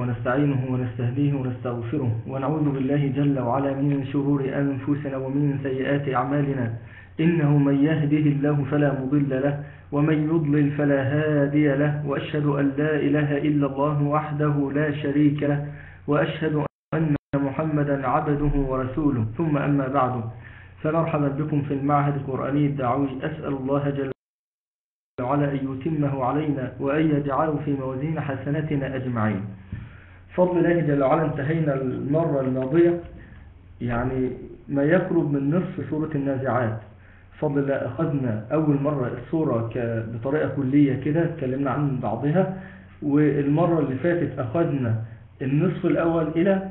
ونستعينه ونستهديه ونستغفره ونعوذ بالله جل وعلا من شرور أنفسنا ومن سيئات أعمالنا. إنه من يهده الله فلا مضل له ومن يضلل فلا هادي له وأشهد أن لا إله إلا الله وحده لا شريك له وأشهد أن محمدا عبده ورسوله. ثم أما بعد فمرحبا بكم في المعهد القرآني الدعوي. أسأل الله جل وعلا أن يتمه علينا وأن يجعله في موازين حسناتنا أجمعين. فضل الله جل وعلا انتهينا المرة الماضية. يعني ما يقرب من نصف سورة النازعات. فضل الله أخذنا أول مرة السورة بطريقة كلية كده اتكلمنا عن بعضها. والمرة اللي فاتت أخذنا النصف الأول إلى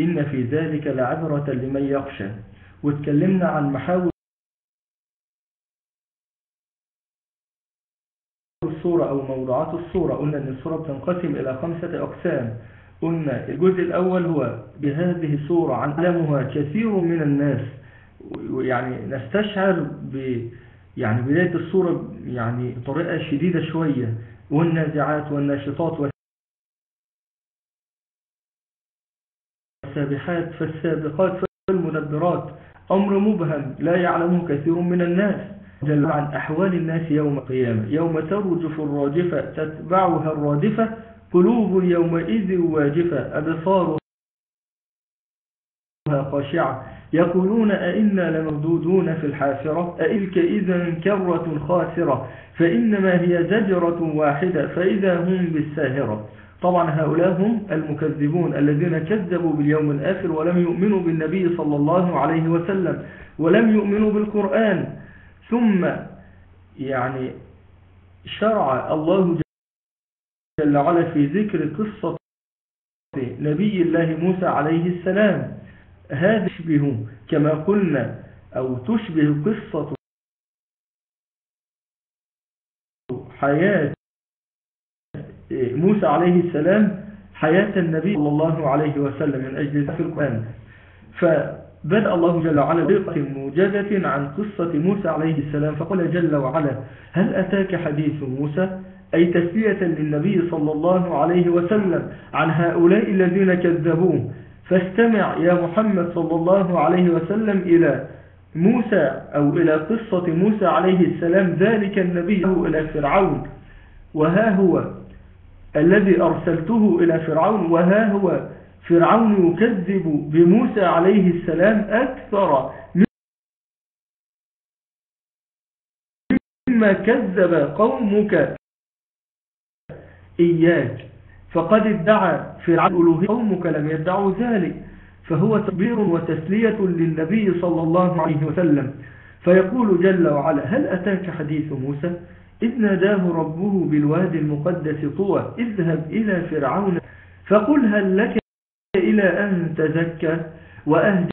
إن في ذلك لعبرة لمن يخشى. واتكلمنا عن محاور الصورة أو موضوعات الصورة قلنا أن الصورة بتنقسم إلى خمسة أقسام. قلنا الجزء الأول هو بهذه الصورة علمها كثير من الناس يعني نستشعر ب يعني بداية الصورة يعني طريقة شديدة شوية والنازعات والناشطات والسابحات فالسابقات فالمدبرات أمر مبهم لا يعلمه كثير من الناس. جل عن أحوال الناس يوم القيامة يوم ترجف الراجفة تتبعها الرادفة قلوب يومئذ واجفة أبصارها خاشعة. يقولون أئنا لمردودون في الحافرة؟ أئلك إذا كرة خاسرة؟ فإنما هي زجرة واحدة فإذا هم بالساهرة. طبعا هؤلاء هم المكذبون الذين كذبوا باليوم الآخر ولم يؤمنوا بالنبي صلى الله عليه وسلم ولم يؤمنوا بالقرآن. ثم يعني شرع الله جل وعلا في ذكر قصة نبي الله موسى عليه السلام. هذا تشبه كما قلنا أو تشبه قصة حياة موسى عليه السلام حياة النبي صلى الله عليه وسلم من أجل ذلك القرآن. فبدأ الله جل وعلا بقصة موجزة عن قصة موسى عليه السلام فقال جل وعلا هل أتاك حديث موسى؟ أي تسلية للنبي صلى الله عليه وسلم عن هؤلاء الذين كذبوه. فاستمع يا محمد صلى الله عليه وسلم إلى موسى أو إلى قصة موسى عليه السلام ذلك النبي إلى فرعون وها هو الذي أرسلته إلى فرعون وها هو فرعون يكذب بموسى عليه السلام أكثر مما كذب قومك إياك. فقد ادعى فرعون ألوهية قومك لم يدعوا ذلك. فهو تكبير وتسلية للنبي صلى الله عليه وسلم. فيقول جل وعلا هل أتاك حديث موسى؟ إذ ناداه ربه بالوادي المقدس طوى اذهب إلى فرعون فقل هل لك إلى أن تزكى؟ وأهديك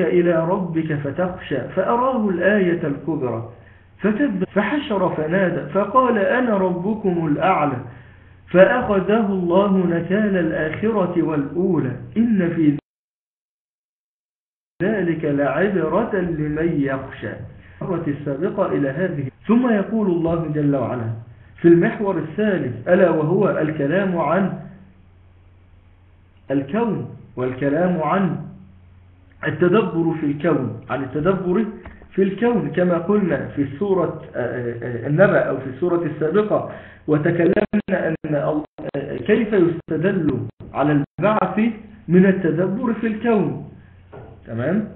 إلى ربك فتخشى فأراه الآية الكبرى. فتب فحشر فنادى فقال أنا ربكم الأعلى فأخذه الله نكال الآخرة والأولى. إن في ذلك لعبرة لمن يخشى. السابقة إلى هذه. ثم يقول الله جل وعلا في المحور الثالث ألا وهو الكلام عن الكون والكلام عن التدبر في الكون عن التدبر في الكون كما قلنا في سورة النبأ أو في السورة السابقة وتكلمنا أن كيف يستدل على البعث من التدبر في الكون. تمام؟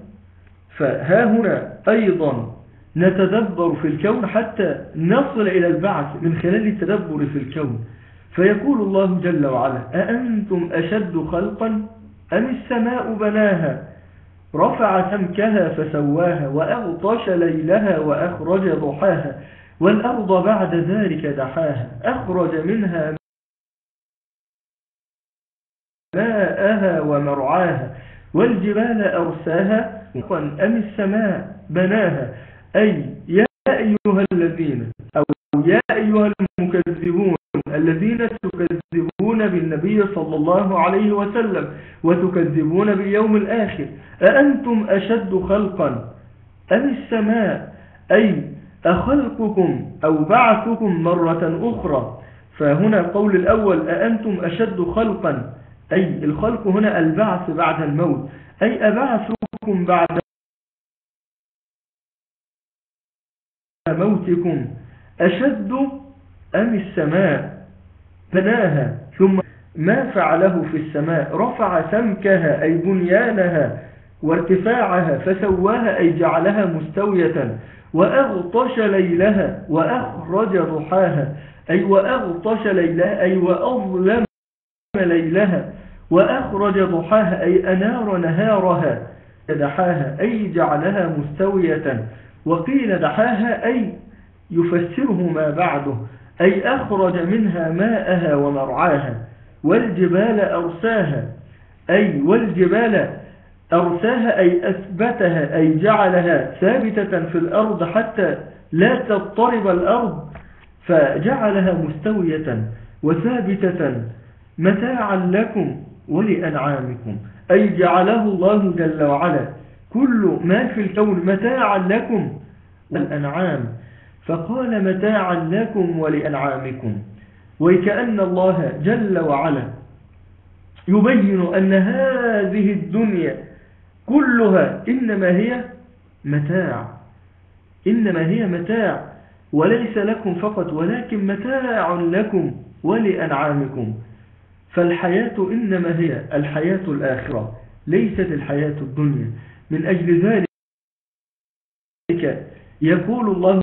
فها هنا أيضا نتدبر في الكون حتى نصل إلى البعث من خلال التدبر في الكون. فيقول الله جل وعلا أأنتم أشد خلقا أم السماء بناها؟ رفع سمكها فسواها وأغطش ليلها وأخرج ضحاها والأرض بعد ذلك دحاها أخرج منها ماءها ومرعاها والجبال أرساها أم السماء بناها أي يا أيها الذين أو يا أيها المكذبون الذين تكذبون بالنبي صلى الله عليه وسلم وتكذبون باليوم الآخر. أأنتم أشد خلقا أم السماء؟ أي أخلقكم أو بعثكم مرة أخرى؟ فهنا القول الأول أأنتم أشد خلقا؟ أي الخلق هنا البعث بعد الموت. أي أبعثكم بعد موتكم؟ أشد أم السماء؟ بناها. ثم ما فعله في السماء رفع سمكها أي بنيانها وارتفاعها فسواها أي جعلها مستوية وأغطش ليلها وأخرج ضحاها أي وأغطش ليلها أي وأظلم ليلها وأخرج ضحاها أي أنار نهارها دحاها أي جعلها مستوية وقيل دحاها أي يفسره ما بعده. أي أخرج منها ماءها ومرعاها والجبال أرساها أي والجبال أرساها أي أثبتها أي جعلها ثابتة في الأرض حتى لا تضطرب الأرض فجعلها مستوية وثابتة متاعا لكم ولأنعامكم أي جعله الله جل وعلا. كل ما في الكون متاعا لكم والأنعام. فقال متاعا لكم ولأنعامكم وكأن الله جل وعلا يبين أن هذه الدنيا كلها إنما هي متاع إنما هي متاع وليس لكم فقط ولكن متاع لكم ولأنعامكم. فالحياة إنما هي الحياة الآخرة ليست الحياة الدنيا. من أجل ذلك يقول الله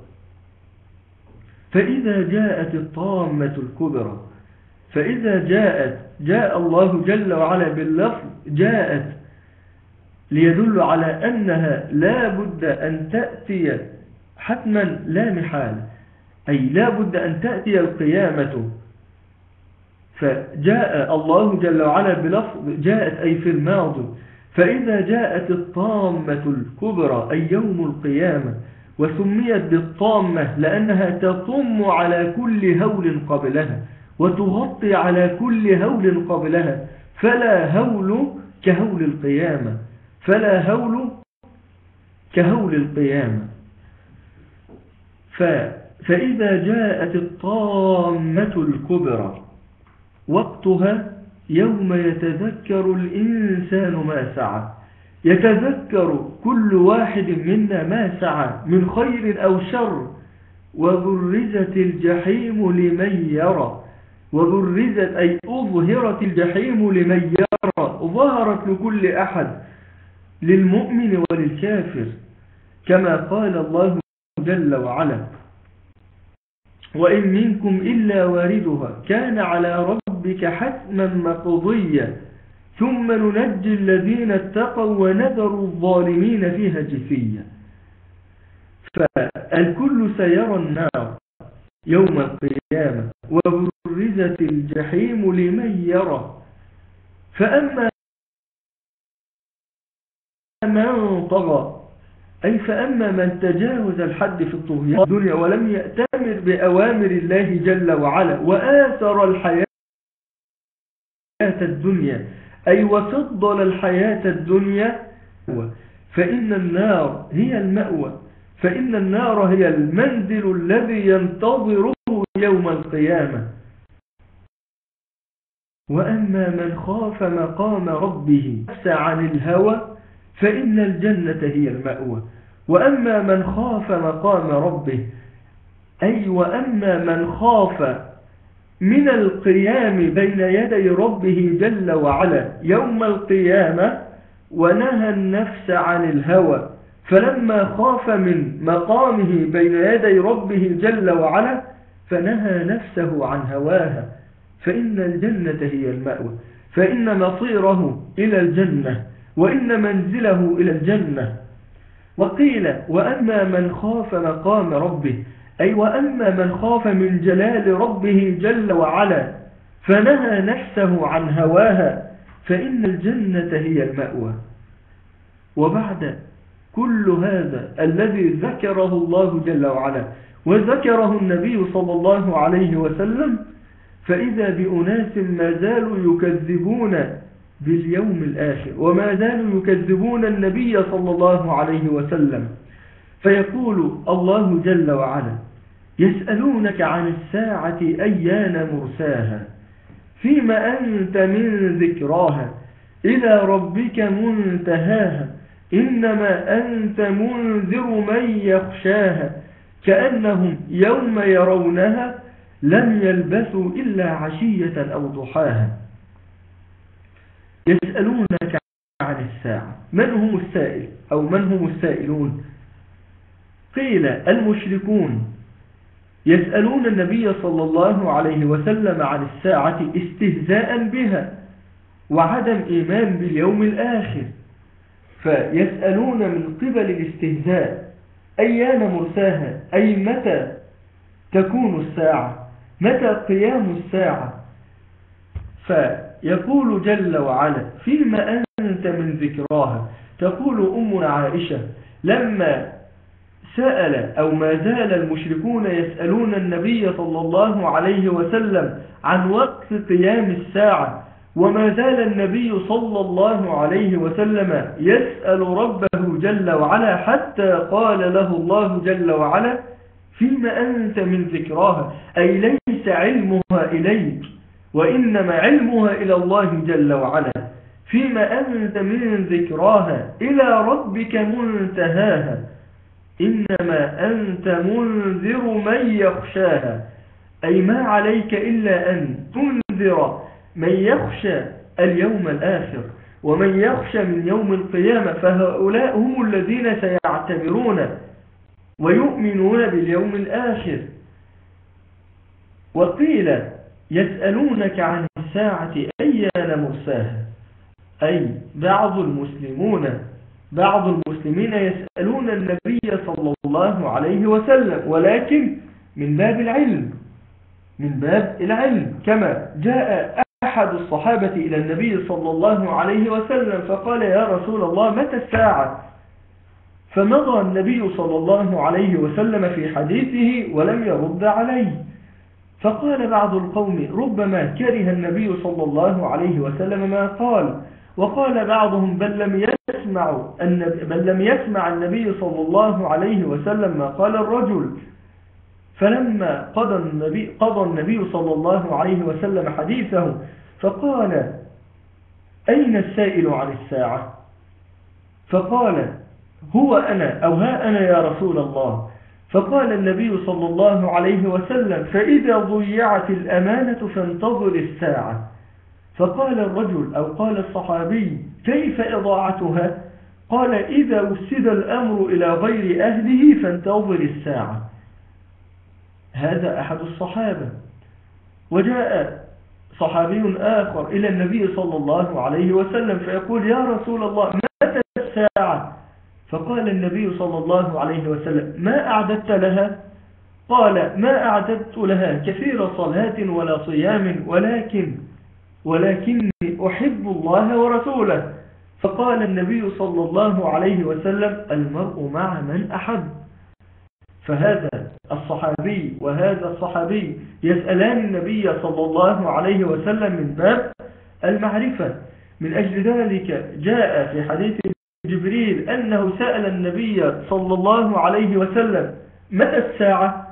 فإذا جاءت الطامة الكبرى فإذا جاءت جاء الله جل وعلا باللفظ جاءت ليدل على أنها لا بد أن تأتي حتما لا محال أي لا بد أن تأتي القيامة. فجاء الله جل وعلا بلفظ جاءت أي في الماضي. فإذا جاءت الطامة الكبرى أي يوم القيامة وسميت بالطامة لأنها تطم على كل هول قبلها وتغطي على كل هول قبلها فلا هول كهول القيامة فلا هول كهول القيامة. فإذا جاءت الطامة الكبرى وقتها يوم يتذكر الإنسان ما سعى. يتذكر كل واحد منا ما سعى من خير أو شر وبرزت الجحيم لمن يرى وبرزت أي أظهرت الجحيم لمن يرى ظهرت لكل أحد للمؤمن وللكافر كما قال الله جل وعلا وإن منكم إلا واردها كان على ربك حتما مقضيا ثم ننجي الذين اتقوا ونذر الظالمين فيها جثيا فالكل سيرى النار يوم القيامة وبرزت الجحيم لمن يرى. فأما من طغى أي فأما من تجاوز الحد في الطغيان الدنيا ولم يأتمر بأوامر الله جل وعلا وآثر الحياة الدنيا أي وفضل الحياة الدنيا فإن النار هي المأوى. فإن النار هي المنزل الذي ينتظره يوم القيامة. وأما من خاف مقام ربه نفس عن الهوى فإن الجنة هي المأوى. وأما من خاف مقام ربه أي وأما من خاف من القيام بين يدي ربه جل وعلا يوم القيامة ونهى النفس عن الهوى فلما خاف من مقامه بين يدي ربه جل وعلا فنهى نفسه عن هواها فإن الجنة هي المأوى فإن مصيره إلى الجنة وإن منزله إلى الجنة. وقيل وأما من خاف مقام ربه أي وأما من خاف من جلال ربه جل وعلا فنهى نفسه عن هواها فإن الجنة هي المأوى. وبعد كل هذا الذي ذكره الله جل وعلا وذكره النبي صلى الله عليه وسلم فإذا بأناس ما زالوا يكذبون باليوم الآخر وما زالوا يكذبون النبي صلى الله عليه وسلم فيقول الله جل وعلا يسألونك عن الساعة أيان مرساها فيما أنت من ذكراها إلى ربك منتهاها إنما أنت منذر من يخشاها كأنهم يوم يرونها لم يلبثوا إلا عشية أو ضحاها. يسألونك عن الساعة من هم السائل؟ أو من هم السائلون؟ قيل المشركون. يسألون النبي صلى الله عليه وسلم عن الساعة استهزاء بها وعدم إيمان باليوم الآخر. فيسألون من قبل الاستهزاء أيان مرساها؟ أي متى تكون الساعة؟ متى قيام الساعة؟ فيقول جل وعلا فيما أنت من ذكراها. تقول أمنا عائشة لما سأل أو ما زال المشركون يسألون النبي صلى الله عليه وسلم عن وقت قيام الساعة وما زال النبي صلى الله عليه وسلم يسأل ربه جل وعلا حتى قال له الله جل وعلا فيما أنت من ذكراها؟ أي ليس علمها إليك وإنما علمها إلى الله جل وعلا. فيما أنت من ذكراها؟ إلى ربك منتهاها. إنما أنت منذر من يخشاها. أي ما عليك إلا أن تنذر من يخشى اليوم الآخر ومن يخشى من يوم القيامة فهؤلاء هم الذين سيعتبرون ويؤمنون باليوم الآخر. وقيل يسألونك عن الساعة أيان مرساها؟ أي بعض المسلمون بعض المسلمين يسألون النبي صلى الله عليه وسلم ولكن من باب العلم من باب العلم. كما جاء أحد الصحابة إلى النبي صلى الله عليه وسلم فقال يا رسول الله متى الساعة؟ فمضى النبي صلى الله عليه وسلم في حديثه ولم يرد عليه. فقال بعض القوم ربما كره النبي صلى الله عليه وسلم ما قال. وقال بعضهم بل لم يسمع بل لم يسمع النبي صلى الله عليه وسلم ما قال الرجل. فلما قضى النبي, قضى النبي صلى الله عليه وسلم حديثه فقال أين السائل عن الساعة؟ فقال هو أنا أو ها أنا يا رسول الله. فقال النبي صلى الله عليه وسلم فإذا ضيعت الأمانة فانتظر الساعة. فقال الرجل أو قال الصحابي كيف إضاعتها؟ قال إذا وسد الأمر إلى غير أهله فانتظر الساعة. هذا أحد الصحابة. وجاء صحابي آخر إلى النبي صلى الله عليه وسلم فيقول يا رسول الله متى الساعة؟ فقال النبي صلى الله عليه وسلم ما أعددت لها؟ قال ما أعددت لها كثير صلاة ولا صيام ولكن ولكني أحب الله ورسوله. فقال النبي صلى الله عليه وسلم المرء مع من أحب. فهذا الصحابي وهذا الصحابي يسألان النبي صلى الله عليه وسلم من باب المعرفة. من أجل ذلك جاء في حديث جبريل أنه سأل النبي صلى الله عليه وسلم متى الساعة؟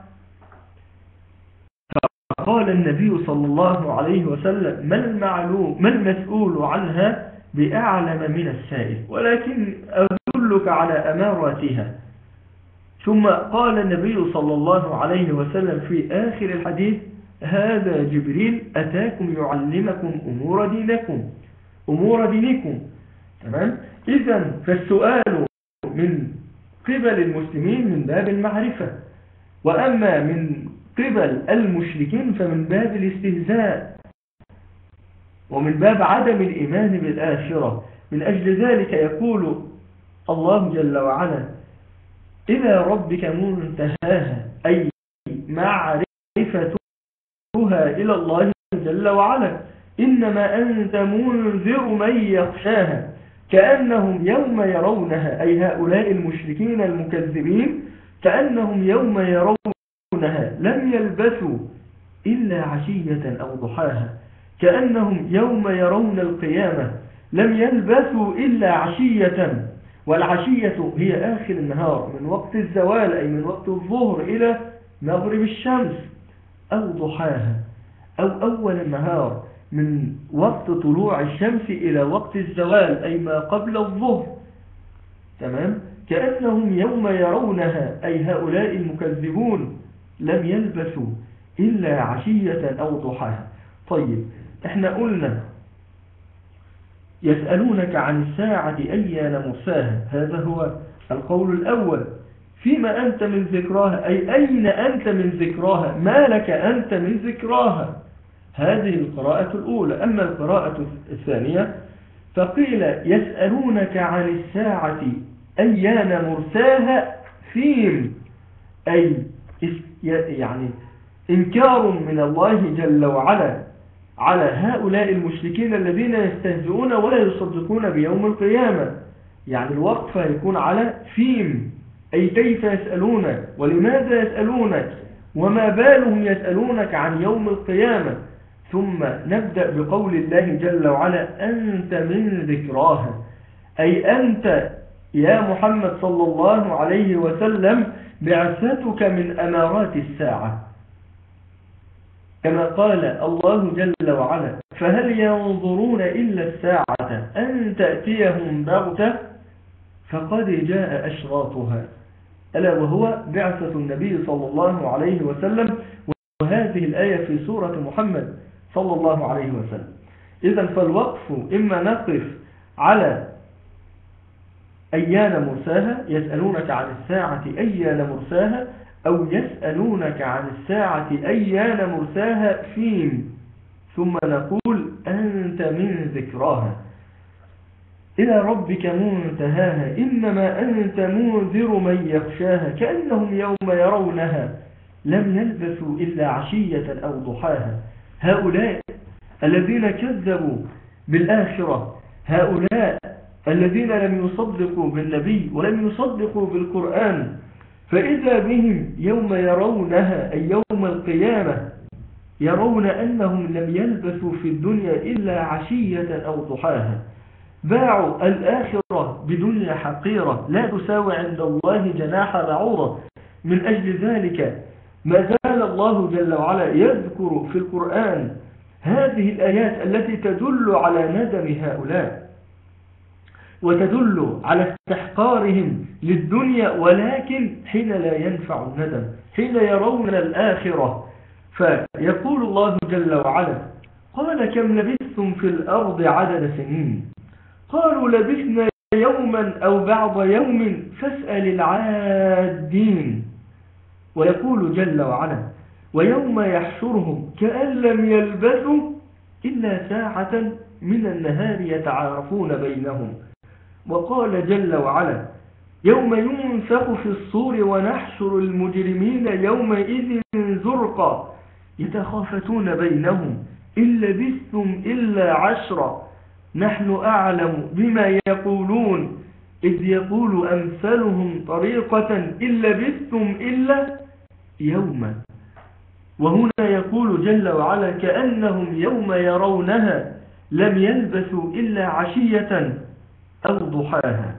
فقال النبي صلى الله عليه وسلم ما المعلوم ما المسؤول عنها بأعلم من السائل؟ ولكن أدلك على أماراتها. ثم قال النبي صلى الله عليه وسلم في آخر الحديث هذا جبريل أتاكم يعلمكم أمور دينكم أمور دينكم. تمام؟ إذا فالسؤال من قبل المسلمين من باب المعرفة. وأما من قبل المشركين فمن باب الاستهزاء ومن باب عدم الإيمان بالآخرة. من أجل ذلك يقول الله جل وعلا إلى ربك منتهاها أي معرفتها إلى الله جل وعلا. إنما أنت منذر من يخشاها كأنهم يوم يرونها أي هؤلاء المشركين المكذبين كأنهم يوم يرونها لم يلبثوا إلا عشية أو ضحاها كأنهم يوم يرون القيامة لم يلبثوا إلا عشية والعشية هي آخر النهار من وقت الزوال أي من وقت الظهر إلى مغرب الشمس أو ضحاها أو أول النهار من وقت طلوع الشمس إلى وقت الزوال أي ما قبل الظهر. تمام؟ كأنهم يوم يرونها أي هؤلاء المكذبون. لم يلبثوا إلا عشية أو ضحاها. طيب إحنا قلنا يسألونك عن الساعة أيان مرساها هذا هو القول الأول. فيما أنت من ذكراها؟ أي أين أنت من ذكراها؟ ما لك أنت من ذكراها؟ هذه القراءة الأولى. أما القراءة الثانية فقيل يسألونك عن الساعة أيان مرساها فيم أي يعني إنكار من الله جل وعلا على هؤلاء المشركين الذين يستهزئون ولا يصدقون بيوم القيامة. يعني الوقف يكون على فيم. أي كيف يسألونك؟ ولماذا يسألونك؟ وما بالهم يسألونك عن يوم القيامة؟ ثم نبدأ بقول الله جل وعلا أنت من ذكراها. أي أنت يا محمد صلى الله عليه وسلم بعثتك من أمارات الساعة. كما قال الله جل وعلا فهل ينظرون إلا الساعة أن تأتيهم بغتة؟ فقد جاء أشراطها. ألا وهو بعثة النبي صلى الله عليه وسلم وهذه الآية في سورة محمد صلى الله عليه وسلم. إذا فالوقف إما نقف على أيان مرساها؟ يسألونك عن الساعة أيان مرساها؟ أو يسألونك عن الساعة أيان مرساها؟ فيم ثم نقول أنت من ذكراها. إلى ربك منتهاها. إنما أنت منذر من يخشاها كأنهم يوم يرونها. لم يلبثوا إلا عشية أو ضحاها. هؤلاء الذين كذبوا بالآخرة هؤلاء الذين لم يصدقوا بالنبي ولم يصدقوا بالقرآن فإذا بهم يوم يرونها أي يوم القيامة يرون أنهم لم يلبثوا في الدنيا إلا عشية أو ضحاها. باعوا الآخرة بدنيا حقيرة لا تساوي عند الله جناح بعوضة. من أجل ذلك ما زال الله جل وعلا يذكر في القرآن هذه الآيات التي تدل على ندم هؤلاء. وتدل على استحقارهم للدنيا ولكن حين لا ينفع الندم حين يرون الآخرة. فيقول الله جل وعلا قال كم لبثتم في الأرض عدد سنين؟ قالوا لبثنا يوما أو بعض يوم فاسأل العادين. ويقول جل وعلا ويوم يحشرهم كأن لم يلبثوا إلا ساعة من النهار يتعارفون بينهم. وقال جل وعلا يوم ينفخ في الصور ونحشر المجرمين يومئذ زرقا يتخافتون بينهم إن لبثتم إلا عشرا نحن أعلم بما يقولون إذ يقول أمثلهم طريقة إن لبثتم إلا يوما. وهنا يقول جل وعلا كأنهم يوم يرونها لم يلبثوا إلا عشية. أو ضحاها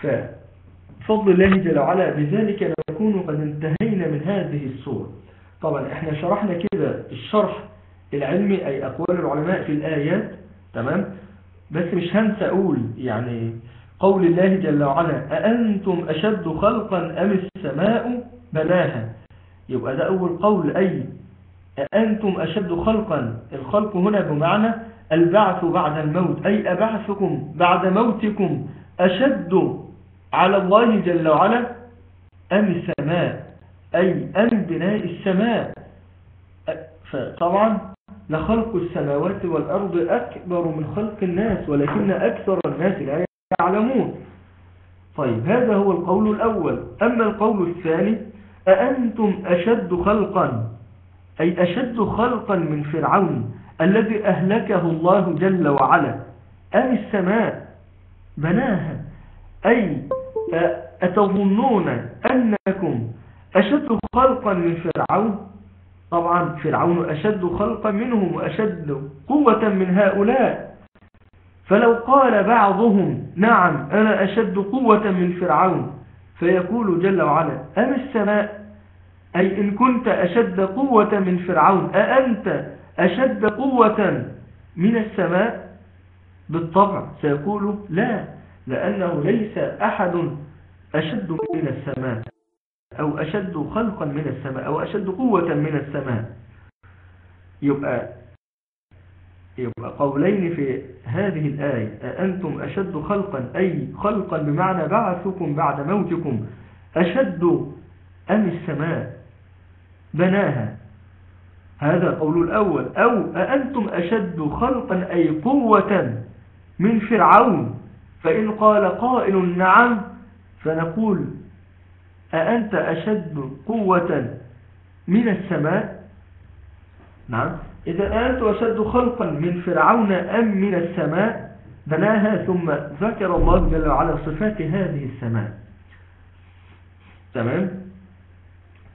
ففضل الله جل وعلا بذلك نكون قد انتهينا من هذه الصورة طبعا إحنا شرحنا كده الشرح العلمي أي أقوال العلماء في الآيات تمام؟ بس مش هنسى أقول يعني قول الله جل وعلا أأنتم أشد خلقا أم السماء بناها؟ يبقى ده أول قول. أي أأنتم أشد خلقا؟ الخلق هنا بمعنى البعث بعد الموت أي أبعثكم بعد موتكم أشد على الله جل وعلا أم السماء؟ أي أم بناء السماء؟ فطبعا لخلق السماوات والأرض أكبر من خلق الناس ولكن أكثر الناس لا يعلمون. طيب هذا هو القول الأول. أما القول الثاني أأنتم أشد خلقا؟ أي أشد خلقا من فرعون. الذي أهلكه الله جل وعلا. أم السماء بناها. أي أتظنون أنكم أشد خلقا من فرعون؟ طبعا فرعون أشد خلقا منهم وأشد قوة من هؤلاء. فلو قال بعضهم نعم أنا أشد قوة من فرعون فيقول جل وعلا أم السماء؟ أي إن كنت أشد قوة من فرعون أأنت أشد قوة من السماء بالطبع. سيقول لا لأنه ليس أحد أشد من السماء أو أشد خلقا من السماء أو أشد قوة من السماء. يبقى يبقى قولين في هذه الآية أأنتم أشد خلقا؟ أي خلقا بمعنى بعثكم بعد موتكم أشد أم السماء بناها؟ هذا القول الأول. أو أأنتم أشد خلقا أي قوة من فرعون؟ فإن قال قائل نعم فنقول أأنت أشد قوة من السماء؟ نعم. إذا أنت أشد خلقا من فرعون أم من السماء؟ بناها ثم ذكر الله جل وعلا صفات هذه السماء. تمام؟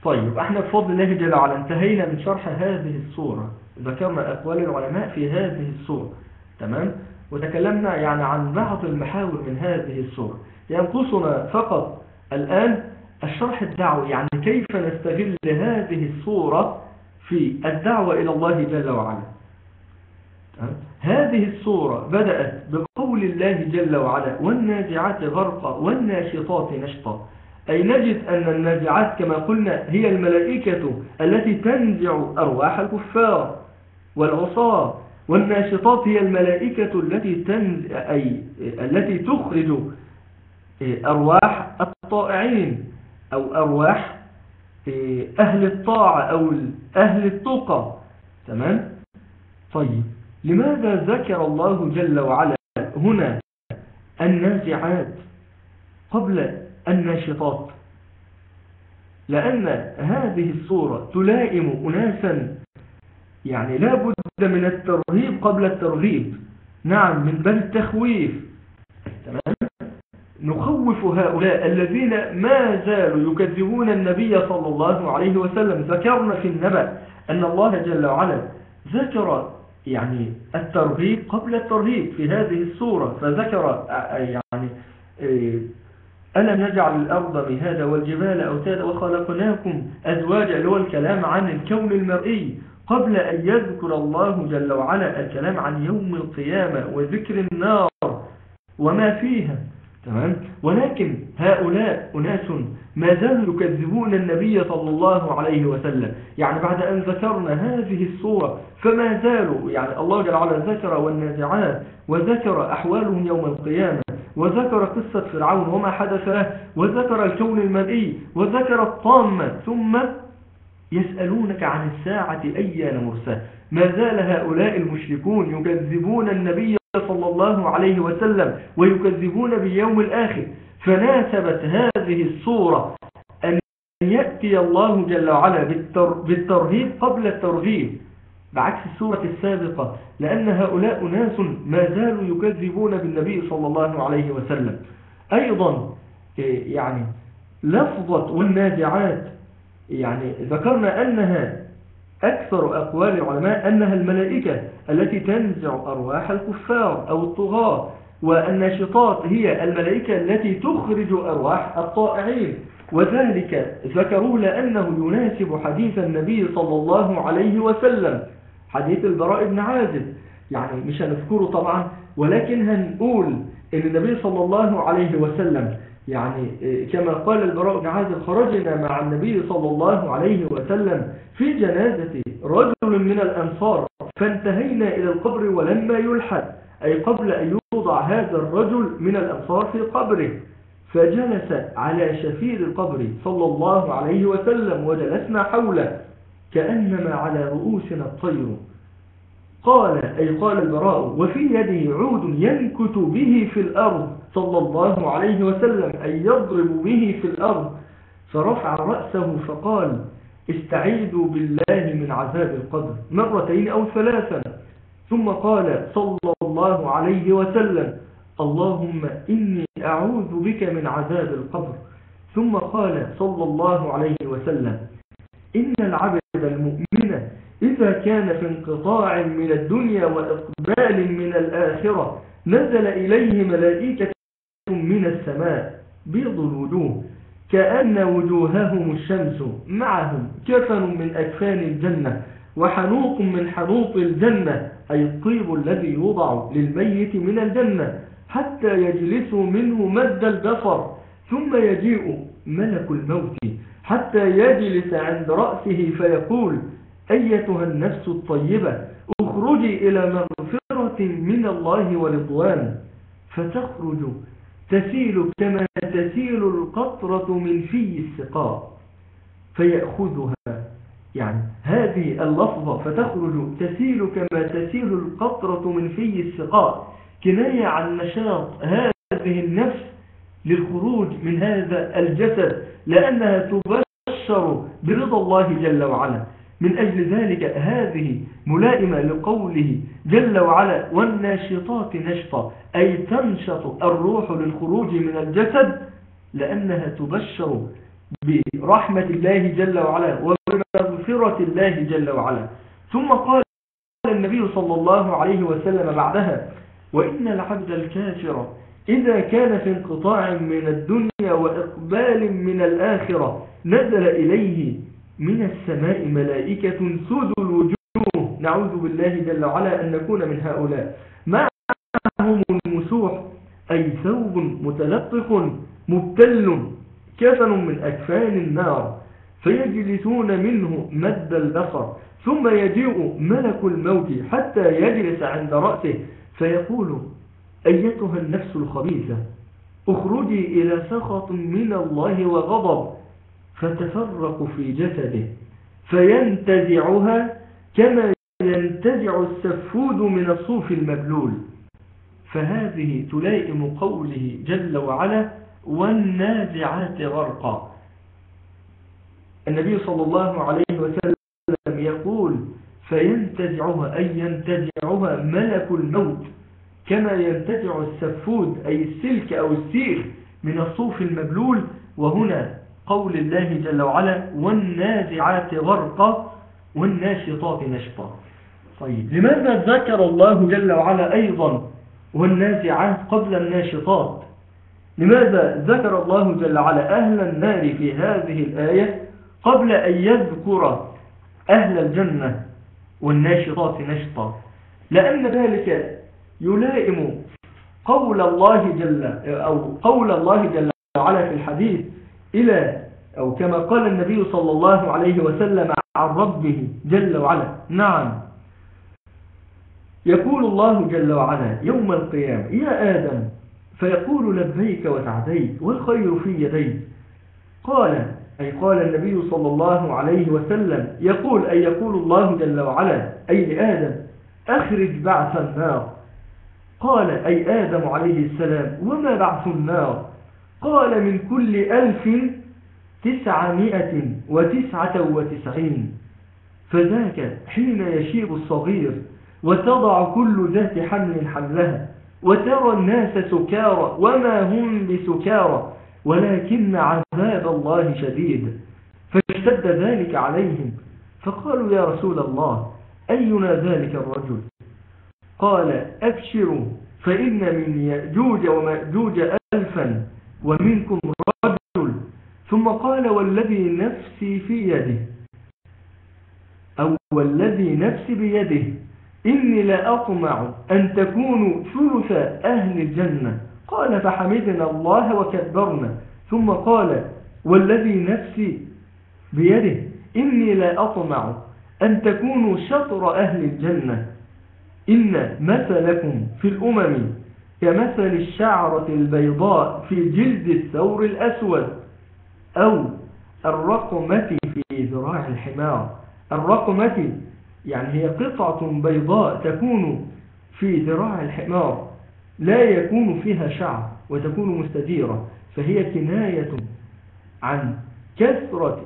طيب إحنا بفضل الله جل وعلا انتهينا من شرح هذه الصورة. ذكرنا أقوال العلماء في هذه الصورة. تمام؟ وتكلمنا يعني عن بعض المحاور من هذه الصورة. ينقصنا فقط الآن الشرح الدعوي يعني كيف نستغل هذه الصورة في الدعوة إلى الله جل وعلا. هذه الصورة بدأت بقول الله جل وعلا والنازعات غرقا والناشطات نشطا. أي نجد أن النازعات كما قلنا هي الملائكة التي تنزع أرواح الكفار والعصاة والناشطات هي الملائكة التي تنزع أي التي تخرج أرواح الطائعين أو أرواح أهل الطاعة أو أهل التقى. تمام؟ طيب لماذا ذكر الله جل وعلا هنا النازعات قبل الناشطات لأن هذه الصورة تلائم أناسا. يعني لا بد من الترهيب قبل الترغيب. نعم من بل التخويف. تمام؟ نخوف هؤلاء الذين ما زالوا يكذبون النبي صلى الله عليه وسلم. ذكرنا في النبأ أن الله جل وعلا ذكر يعني الترغيب قبل الترهيب في هذه السورة فذكر يعني ألم نجعل الأرض مهادا والجبال أوتادا وخلقناكم أزواجا اللي هو الكلام عن الكون المرئي قبل أن يذكر الله جل وعلا الكلام عن يوم القيامة وذكر النار وما فيها. تمام؟ ولكن هؤلاء أناس ما زالوا يكذبون النبي صلى الله عليه وسلم. يعني بعد أن ذكرنا هذه الصورة فما زالوا يعني الله جل وعلا ذكر والنازعات وذكر أحوالهم يوم القيامة. وذكر قصة فرعون وما حدث له وذكر الكون المرئي وذكر الطامة ثم يسألونك عن الساعة أيان مرسى ما زال هؤلاء المشركون يكذبون النبي صلى الله عليه وسلم ويكذبون باليوم الآخر. فناسبت هذه الصورة أن يأتي الله جل وعلا بالترهيب قبل الترغيب. بعكس السورة السابقة لأن هؤلاء ناس ما زالوا يكذبون بالنبي صلى الله عليه وسلم. أيضا يعني لفظة والنازعات يعني ذكرنا أنها أكثر أقوال العلماء أنها الملائكة التي تنزع أرواح الكفار أو الطغاة والناشطات هي الملائكة التي تخرج أرواح الطائعين. وذلك ذكروا لأنه يناسب حديث النبي صلى الله عليه وسلم. حديث البراء بن عازب. يعني مش هنذكره طبعا ولكن هنقول إن النبي صلى الله عليه وسلم يعني كما قال البراء بن عازب خرجنا مع النبي صلى الله عليه وسلم في جنازة رجل من الأنصار فانتهينا إلى القبر ولما يلحد أي قبل أن يوضع هذا الرجل من الأنصار في قبره. فجلس على شفير القبر صلى الله عليه وسلم وجلسنا حوله. كأنما على رؤوسنا الطير. قال أي قال البراء وفي يده عود ينكت به في الأرض صلى الله عليه وسلم أي يضرب به في الأرض. فرفع رأسه فقال استعيذوا بالله من عذاب القبر مرتين أو ثلاثا ثم قال صلى الله عليه وسلم اللهم إني أعوذ بك من عذاب القبر. ثم قال صلى الله عليه وسلم إن العبد المؤمن إذا كان في انقطاع من الدنيا وإقبال من الآخرة نزل إليه ملائكة من السماء بيض الوجوه كأن وجوههم الشمس معهم كفن من أكفان الجنة وحنوط من حنوط الجنة أي الطيب الذي يوضع للميت من الجنة حتى يجلسوا منه مد البصر ثم يجيء ملك الموت حتى يجلس عند رأسه فيقول أيتها النفس الطيبة اخرجي إلى مغفرة من الله ورضوان. فتخرج تسيل كما تسيل القطرة من في السقاء. فيأخذها. يعني هذه اللفظة فتخرج تسيل كما تسيل القطرة من في السقاء. كناية عن نشاط هذه النفس للخروج من هذا الجسد لأنها تبشر برضا الله جل وعلا. من أجل ذلك هذه ملائمة لقوله جل وعلا والناشطات نشطة أي تنشط الروح للخروج من الجسد لأنها تبشر برحمة الله جل وعلا وبمغفرة الله جل وعلا. ثم قال النبي صلى الله عليه وسلم بعدها وإن العبد الكافر إذا كان في انقطاع من الدنيا وإقبال من الآخرة نزل إليه من السماء ملائكة سود الوجوه. نعوذ بالله جل وعلا أن نكون من هؤلاء. معهم المسوح أي ثوب متلطخ مبتل كفن من أكفان النار فيجلسون منه مد البصر. ثم يجيء ملك الموت حتى يجلس عند رأسه فيقول أيتها النفس الخبيثة اخرجي إلى سخط من الله وغضب فتفرق في جسده فينتزعها كما ينتزع السفود من الصوف المبلول. فهذه تلائم قوله جل وعلا والنازعات غرقا. النبي صلى الله عليه وسلم يقول فينتزعها أي ينتزعها ملك الموت. كما ينتزع السفود أي السلك أو السيخ من الصوف المبلول. وهنا قول الله جل وعلا والنازعات غرقا والناشطات نشطا. طيب لماذا ذكر الله جل وعلا أيضا والنازعات قبل الناشطات لماذا ذكر الله جل وعلا أهل النار في هذه الآية قبل أن يذكر أهل الجنة والناشطات نشطا لأن ذلك يلائم قول الله جل أو قول الله جل وعلا في الحديث إلى أو كما قال النبي صلى الله عليه وسلم عن ربه جل وعلا. نعم. يقول الله جل وعلا يوم القيامة يا آدم فيقول لبيك وسعديك والخير في يديك. قال أي قال النبي صلى الله عليه وسلم يقول أي يقول الله جل وعلا أي لآدم أخرج بعث النار. قال أي آدم عليه السلام وما بعث النار؟ قال من كل ألف تسعمائة وتسعة وتسعين. فذاك حين يشيب الصغير وتضع كل ذات حمل حملها وترى الناس سكارى وما هم بسكارى ولكن عذاب الله شديد. فاشتد ذلك عليهم فقالوا يا رسول الله أينا ذلك الرجل؟ قال أبشروا فإن من يأجوج ومأجوج ألفا ومنكم رجل. ثم قال والذي نفسي في يده أو والذي نفسي بيده إني لا أطمع أن تكونوا ثلث أهل الجنة. قال فحمدنا الله وكبرنا. ثم قال والذي نفسي بيده إني لا أطمع أن تكونوا شطر أهل الجنة. إن مثلكم في الأمم كمثل الشعرة البيضاء في جلد الثور الأسود أو الرقمة في ذراع الحمار. الرقمة يعني هي قطعة بيضاء تكون في ذراع الحمار لا يكون فيها شعر وتكون مستديرة فهي كناية عن كثرة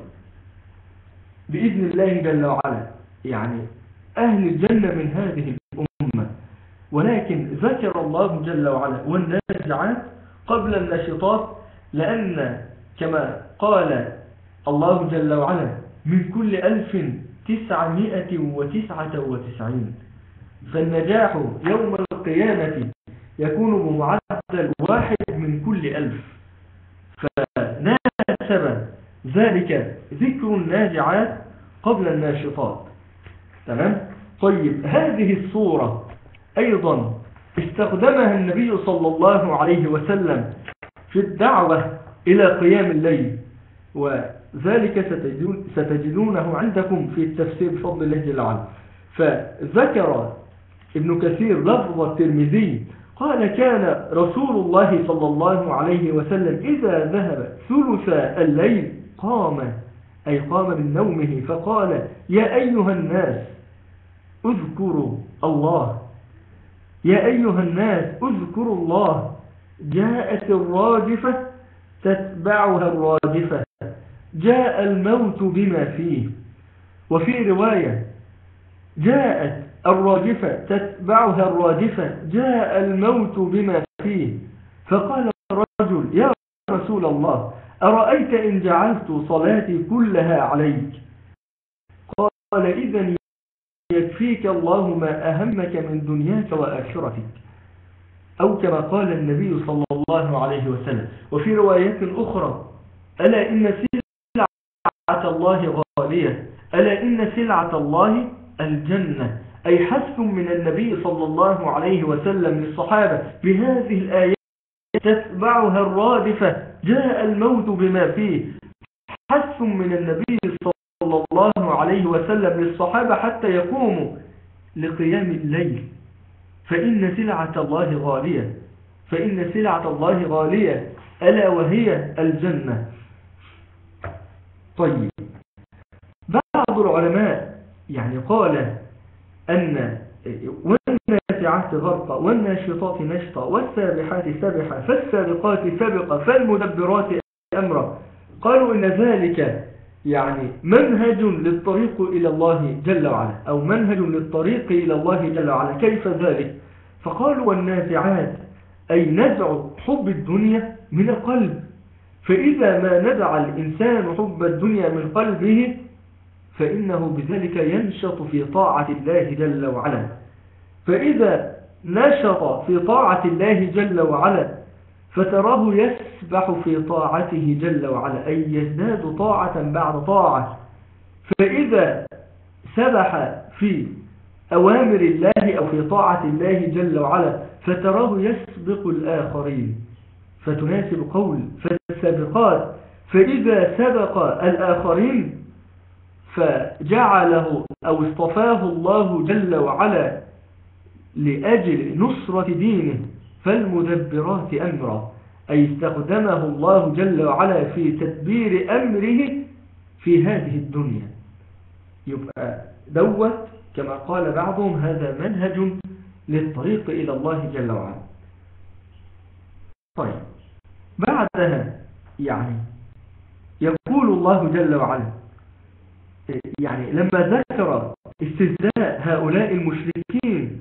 بإذن الله جل وعلا. يعني أهل الجنة من هذه ولكن ذكر الله جل وعلا والنازعات قبل النشطات لأن كما قال الله جل وعلا من كل ألف تسعمائة وتسعة وتسعين فالنجاح يوم القيامة يكون بمعدل واحد من كل ألف. فناسب ذلك ذكر الناجعات قبل الناشطات. تمام؟ طيب هذه الصورة أيضا استخدمها النبي صلى الله عليه وسلم في الدعوة إلى قيام الليل وذلك ستجدونه عندكم في التفسير بفضل الله جل وعلا. فذكر ابن كثير لفظ الترمذي قال كان رسول الله صلى الله عليه وسلم إذا ذهب ثلث الليل قام أي قام من نومه فقال يا أيها الناس اذكروا الله يا أيها الناس اذكروا الله. جاءت الراجفة تتبعها الراجفة. جاء الموت بما فيه. وفي رواية جاءت الراجفة تتبعها الراجفة. جاء الموت بما فيه. فقال الرجل يا رسول الله أرأيت إن جعلت صلاتي كلها عليك؟ قال إذن يكفيك الله ما أهمك من دنياك وآخرتك. أو كما قال النبي صلى الله عليه وسلم. وفي روايات أخرى ألا إن سلعة الله غالية؟ ألا إن سلعة الله الجنة؟ أي حث من النبي صلى الله عليه وسلم للصحابة بهذه الآيات تتبعها الرادفة جاء الموت بما فيه. حث من النبي صلى الله عليه وسلم للصحابة حتى يقوموا لقيام الليل. فإن سلعة الله غالية. فإن سلعة الله غالية. ألا وهي الجنة. طيب. بعض العلماء يعني قال أن والناسعات غرقا والناشطات نشطا والسابحات سبحا فالسابقات سبقا فالمدبرات أمرا. قالوا إن ذلك يعني منهج للطريق إلى الله جل وعلا أو منهج للطريق إلى الله جل وعلا. كيف ذلك؟ فقالوا والنازعات أي نزع حب الدنيا من القلب. فإذا ما نزع الإنسان حب الدنيا من قلبه فإنه بذلك ينشط في طاعة الله جل وعلا. فإذا نشط في طاعة الله جل وعلا فتراه يسبح في طاعته جل وعلا أي يزداد طاعة بعد طاعة. فإذا سبح في أوامر الله أو في طاعة الله جل وعلا فتراه يسبق الآخرين. فتناسب قول فالسابقات. فإذا سبق الآخرين فجعله أو اصطفاه الله جل وعلا لأجل نصرة دينه. فالمدبرات أمرا أي استخدمه الله جل وعلا في تدبير أمره في هذه الدنيا. يبقى دوت كما قال بعضهم هذا منهج للطريق إلى الله جل وعلا. طيب بعدها يعني يقول الله جل وعلا يعني لما ذكر استهزاء هؤلاء المشركين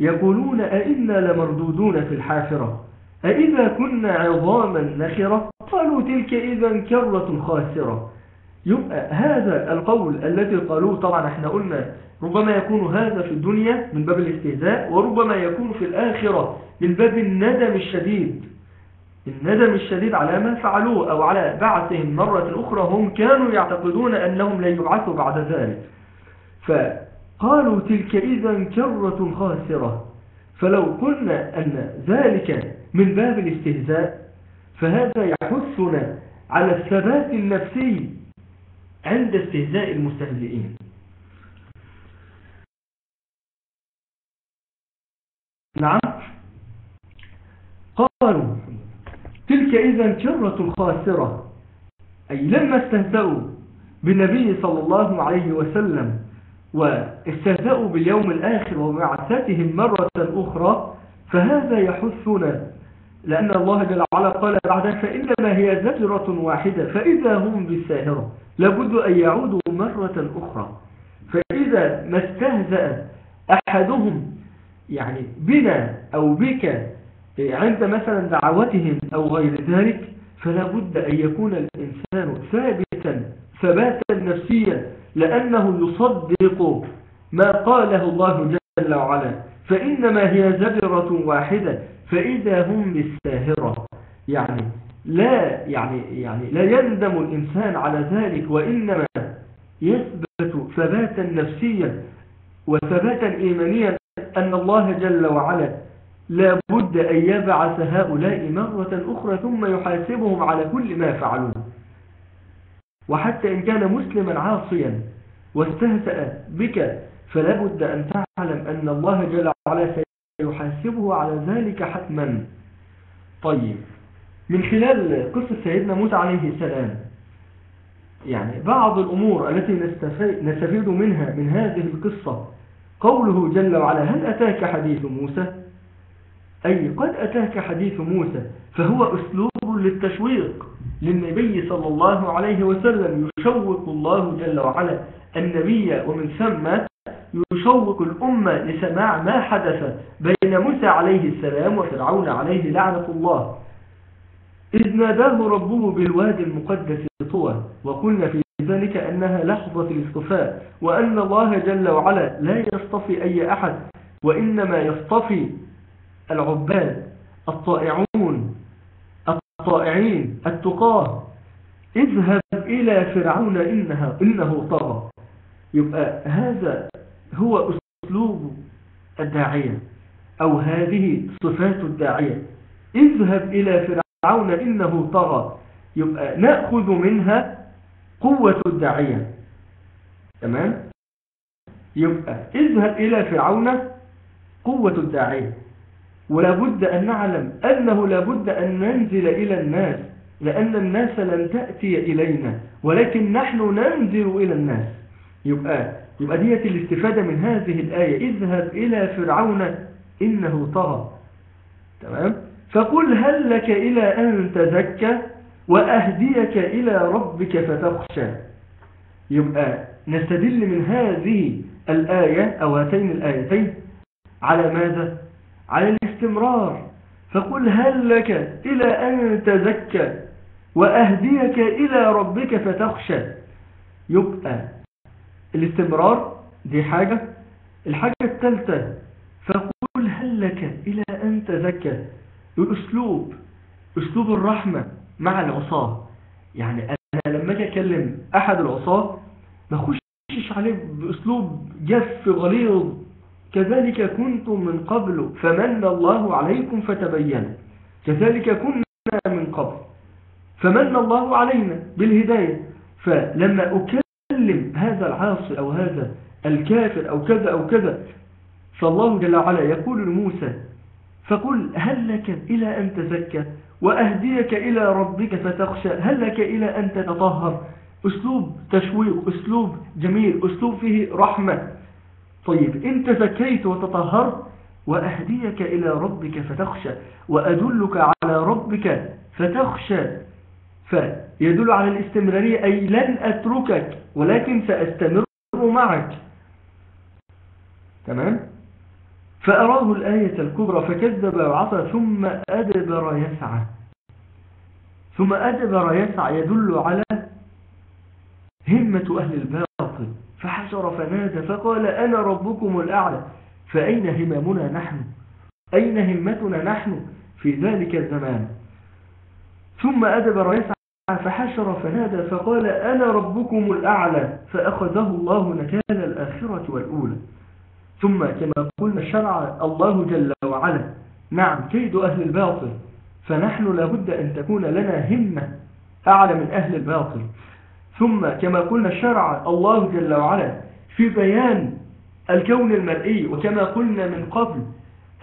يقولون أئنا لمردودون في الحافرة؟ أئذا كنا عظاما نخرة؟ قالوا تلك إذا كرة خاسرة. يبقى هذا القول الذي قالوه طبعا إحنا قلنا ربما يكون هذا في الدنيا من باب الاستهزاء وربما يكون في الآخرة من باب الندم الشديد. الندم الشديد على ما فعلوه أو على بعثهم مرة أخرى هم كانوا يعتقدون أنهم لا يبعثوا بعد ذلك. فقالوا تلك إذا كرة خاسرة. فلو قلنا أن ذلك من باب الاستهزاء فهذا يحثنا على الثبات النفسي عند استهزاء المستهزئين. نعم. قالوا تلك إذا كرة خاسرة. أي لما استهزأوا بالنبي صلى الله عليه وسلم واستهزأوا باليوم الآخر وبعثتهم مرة أخرى فهذا يحثنا لأن الله جل وعلا قال بعدها فإنما هي زجرة واحدة فإذا هم بالساهرة لابد أن يعودوا مرة أخرى. فإذا ما استهزأ أحدهم يعني بنا أو بك عند مثلا دعوتهم أو غير ذلك فلا بد أن يكون الإنسان ثابتا ثباتا نفسيا لأنه يصدق ما قاله الله جل وعلا. فإنما هي زبرة واحدة. فإذا هم بالساهرة يعني لا يعني يعني لا يندم الإنسان على ذلك وإنما يثبت ثباتا نفسيا وثباتا إيمانيا أن الله جل وعلا لا بد أن يبعث هؤلاء مرة أخرى ثم يحاسبهم على كل ما فعلوه. وحتى إن كان مسلما عاصيا واستهزأ بك فلا بد أن تعلم أن الله جل وعلا سيحاسبه على ذلك حتما. طيب من خلال قصة سيدنا موسى عليه السلام يعني بعض الأمور التي نستفيد منها من هذه القصة قوله جل وعلا هل أتاك حديث موسى؟ أي قد أتاك حديث موسى فهو أسلوب للتشويق. للنبي صلى الله عليه وسلم يشوق الله جل وعلا. النبي ومن ثم يشوق الأمة لسماع ما حدث بين موسى عليه السلام وفرعون عليه لعنة الله. إذ ناداه ربه بالوادي المقدس طوى وقلنا في ذلك أنها لحظة الاصطفاء وأن الله جل وعلا لا يصطفي أي أحد وإنما يصطفي العباد الطائعون. الطائعين التقاة. اذهب إلى فرعون إنها إنه طغى. يبقى هذا هو أسلوب الداعية أو هذه صفات الداعية. اذهب إلى فرعون إنه طغى. يبقى نأخذ منها قوة الداعية. تمام؟ يبقى اذهب إلى فرعون قوة الداعية. ولابد أن نعلم أنه لابد أن ننزل إلى الناس لأن الناس لن تأتي إلينا ولكن نحن ننزل إلى الناس. يبقى يبقى ديت الاستفادة من هذه الآية. اذهب إلى فرعون إنه طغى. تمام؟ فقل هل لك إلى أن تزكى وأهديك إلى ربك فتخشى. يبقى نستدل من هذه الآية أو هاتين الآيتين على ماذا؟ على الاستمرار. فقل هل لك إلى أن تزكى وأهديك إلى ربك فتخشى. يبقى الاستمرار دي حاجة. الحاجة الثالثة فقل هل لك إلى أن تزكى. الأسلوب أسلوب الرحمة مع العصاة. يعني أنا لما أجي أكلم أحد العصاة ما أخشش عليه بأسلوب جف غليظ. كذلك كنتم من قبل فمن الله عليكم فتبينوا. كذلك كنا من قبل فمن الله علينا بالهداية. فلما أكلم هذا العاصي أو هذا الكافر أو كذا أو كذا فالله جل وعلا يقول لموسى فقل هل لك إلى أن تزكى وأهديك إلى ربك فتخشى؟ هل لك إلى أن تتطهر؟ أسلوب تشويق أسلوب جميل أسلوب فيه رحمة. طيب انت زكيت وتطهرت وأهديك إلى ربك فتخشى وأدلك على ربك فتخشى. فيدل على الاستمرارية أي لن أتركك ولكن سأستمر معك. تمام؟ فأراه الآية الكبرى فكذب وعصى ثم أدبر يسعى. ثم أدبر يسعى يدل على همة أهل الباطل فحشر فنادى فقال أنا ربكم الأعلى فأين هممنا نحن؟ أين همتنا نحن في ذلك الزمان؟ ثم أدبر يسعى فحشر فنادى فقال أنا ربكم الأعلى فأخذه الله نكال الآخرة والأولى. ثم كما قلنا شرع الله جل وعلا نعم كيد أهل الباطل فنحن لابد أن تكون لنا همة أعلى من أهل الباطل. ثم كما قلنا شرع الله جل وعلا في بيان الكون المرئي وكما قلنا من قبل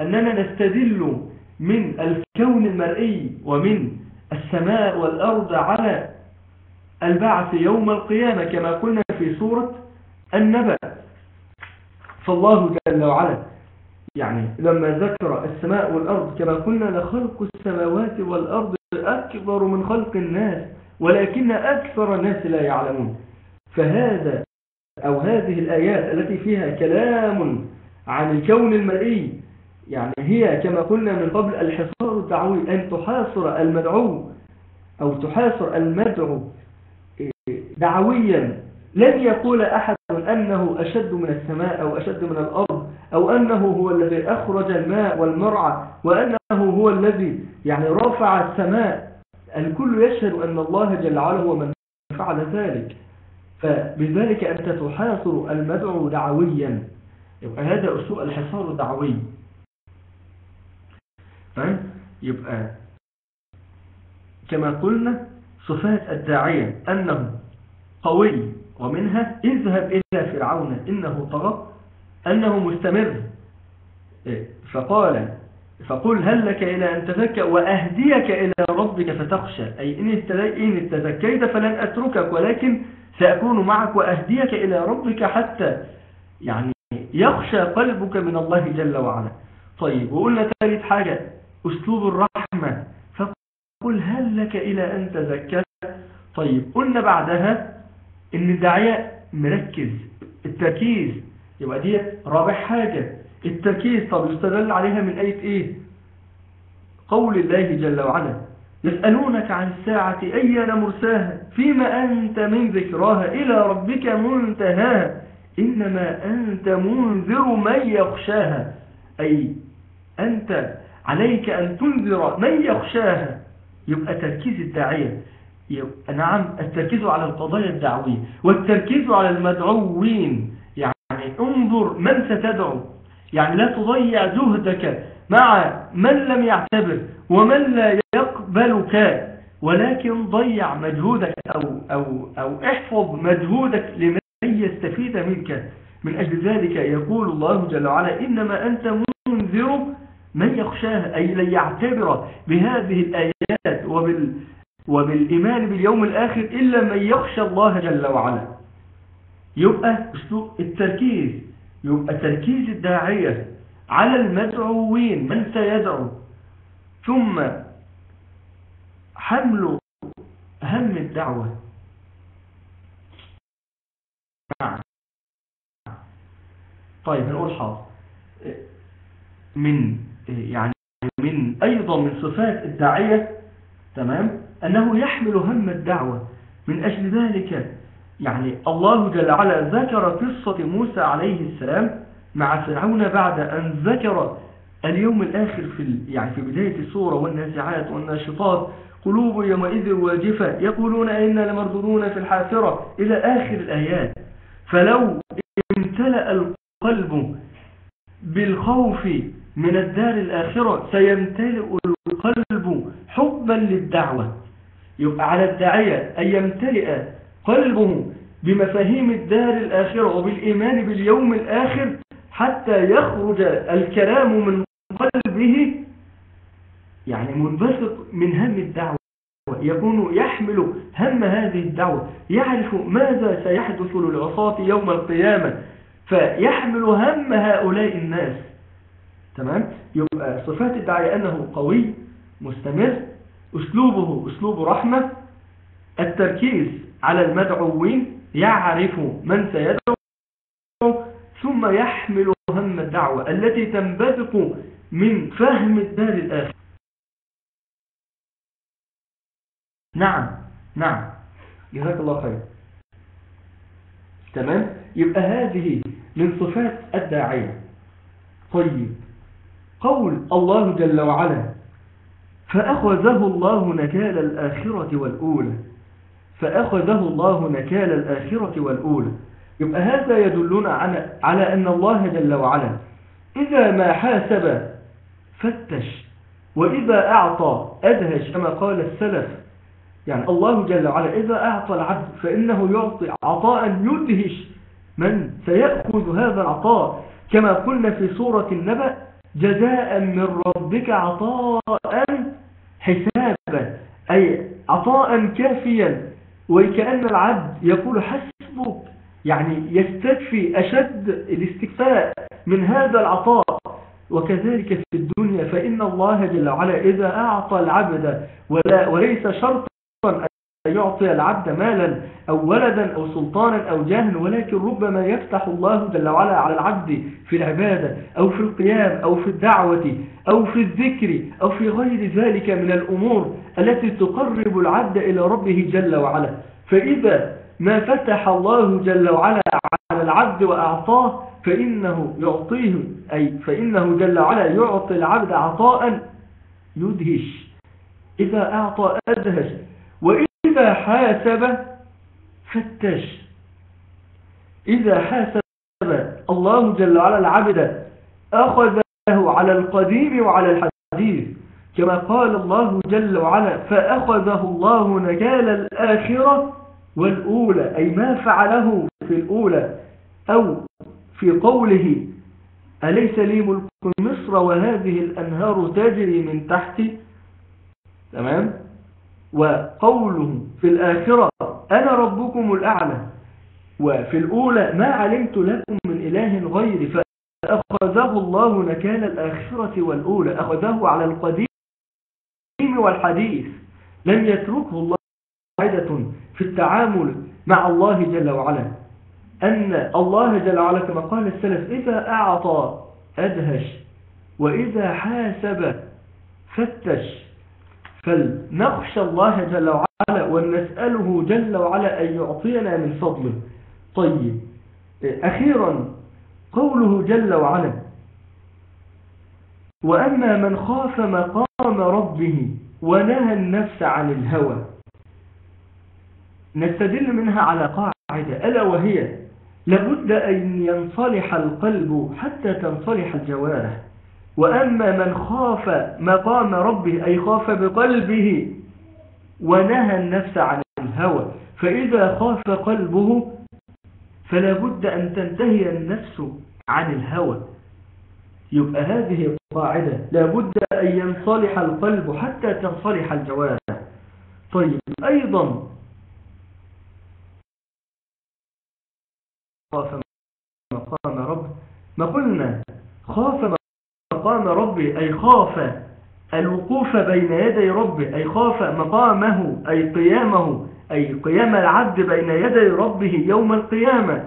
أننا نستدل من الكون المرئي ومن السماء والأرض على البعث يوم القيامة كما قلنا في سورة النبأ. فالله جل وعلا يعني لما ذكر السماء والأرض كما قلنا لخلق السماوات والأرض أكبر من خلق الناس. ولكن أكثر الناس لا يعلمون. فهذا أو هذه الآيات التي فيها كلام عن الكون المرئي يعني هي كما قلنا من قبل الحصار الدعوي أن تحاصر المدعو أو تحاصر المدعو دعويا. لن يقول أحد أنه أشد من السماء أو أشد من الأرض أو أنه هو الذي أخرج الماء والمرعى وأنه هو الذي يعني رفع السماء. الكل يشهد أن الله جل وعلا هو من فعل ذلك. فبذلك أنت تحاصر المدعو دعويا. يبقى هذا أسلوب الحصار الدعوي طيب يبقى كما قلنا صفات الداعية أنه قوي ومنها اذهب إلى فرعون إنه طغى أنه مستمر. إيه، فقال فقل هل لك إلى أن تذكى وأهديك إلى ربك فتخشى. أي إن تذكيت فلن أتركك ولكن سأكون معك وأهديك إلى ربك حتى يعني يخشى قلبك من الله جل وعلا. طيب وقلنا ثالث حاجة أسلوب الرحمة. فقل هل لك إلى أن تذكى طيب قلنا بعدها إن الداعية مركز التركيز. يبقى دي رابع حاجة. التركيز طب يستدل عليها من آية إيه؟ قول الله جل وعلا يسألونك عن الساعة أيان مرساها؟ فيما أنت من ذكراها إلى ربك منتهاها إنما أنت منذر من يخشاها. أي أنت عليك أن تنذر من يخشاها. يبقى تركيز الداعية. نعم التركيز على القضايا الدعوية والتركيز على المدعوين. يعني انظر من ستدعو. يعني لا تضيع جهدك مع من لم يعتبر ومن لا يقبلك ولكن ضيع مجهودك أو, أو, أو احفظ مجهودك لمن يستفيد منك. من أجل ذلك يقول الله جل وعلا إنما أنت منذر من يخشاه أي لن يعتبر بهذه الآيات وبال وبالإيمان باليوم الآخر إلا من يخشى الله جل وعلا. يبقى التركيز. يبقى تركيز الداعية على المدعوين من سيدعو. ثم حمل هم الدعوة. طيب نقول حاضر. من يعني من أيضا من صفات الداعية تمام أنه يحمل هم الدعوة. من أجل ذلك يعني الله جل وعلا ذكر قصة موسى عليه السلام مع فرعون بعد أن ذكر اليوم الآخر في يعني في بداية السورة والنازعات والناشطات قلوب يومئذ واجفة يقولون إنا لمردودون في الحافرة إلى آخر الآيات. فلو امتلأ القلب بالخوف من الدار الآخرة سيمتلئ القلب حبا للدعوة. يبقى على الداعية أن يمتلئ قلبه بمفاهيم الدار الآخرة وبالإيمان باليوم الآخر حتى يخرج الكلام من قلبه يعني منبسط من هم الدعوة. يكون يحمل هم هذه الدعوة يعرف ماذا سيحدث للعصاة يوم القيامة فيحمل هم هؤلاء الناس. تمام؟ يبقى صفات الداعية أنه قوي مستمر أسلوبه أسلوب رحمة التركيز على المدعوين يعرف من سيدعو ثم يحمل هم الدعوة التي تنبثق من فهم الدار الآخر نعم نعم. جزاك الله خير. تمام؟ يبقى هذه من صفات الداعية. طيب قول الله جل وعلا فأخذه الله نكال الآخرة والأولى. فأخذه الله نكال الآخرة والأولى. يبقى هذا يدلنا على أن الله جل وعلا إذا ما حاسب فتش وإذا أعطى أدهش كما قال السلف. يعني الله جل وعلا إذا أعطى العبد فإنه يعطي عطاء يدهش. من؟ سيأخذ هذا العطاء. كما قلنا في سورة النبأ جزاء من ربك عطاء حسابا أي عطاء كافيا. وكأن العبد يقول حسبك يعني يستكفي أشد الاستكفاء من هذا العطاء. وكذلك في الدنيا فإن الله جل وعلا إذا أعطى العبد ولا وليس شرطا يعطي العبد مالا أو ولدا أو سلطانا أو جاها ولكن ربما يفتح الله جل وعلا على العبد في العبادة أو في القيام أو في الدعوة أو في الذكر أو في غير ذلك من الأمور التي تقرب العبد إلى ربه جل وعلا. فإذا ما فتح الله جل وعلا على العبد وأعطاه فإنه يعطيه أي فإنه جل وعلا يعطي العبد عطاء يدهش. إذا أعطى أدهش. وإذا حاسب فتش. إذا حاسب الله جل وعلا العبد أخذه على القديم وعلى الحديث. كما قال الله جل وعلا فأخذه الله نكال الآخرة والأولى أي ما فعله في الأولى أو في قوله أليس لي ملك مصر وهذه الأنهار تجري من تحتي؟ تمام؟ وقوله في الآخرة أنا ربكم الأعلى. وفي الأولى ما علمت لكم من إله غيري فأخذه الله نكال الآخرة والأولى. أخذه على القديم والحديث. لم يتركه الله قاعدة في التعامل مع الله جل وعلا. أن الله جل وعلا كما قال السلف إذا أعطى أدهش وإذا حاسب فتش. فلنخشى الله جل وعلا ونسأله جل وعلا أن يعطينا من فضله. طيب أخيرا قوله جل وعلا وأما من خاف مقام ربه ونهى النفس عن الهوى نستدل منها على قاعدة ألا وهي لابد أن ينصلح القلب حتى تنصلح الجوارح. وأما من خاف مقام ربه أي خاف بقلبه ونهى النفس عن الهوى فإذا خاف قلبه فلا بد أن تنتهي النفس عن الهوى. يبقى هذه قاعدة. لا بد أن ينصلح القلب حتى تنصلح الجوارح. طيب أيضا خاف مقام رب. ما قلنا خاف مقام ربه أي خاف الوقوف بين يدي ربه أي خاف مقامه أي قيامه أي قيام العبد بين يدي ربه يوم القيامة.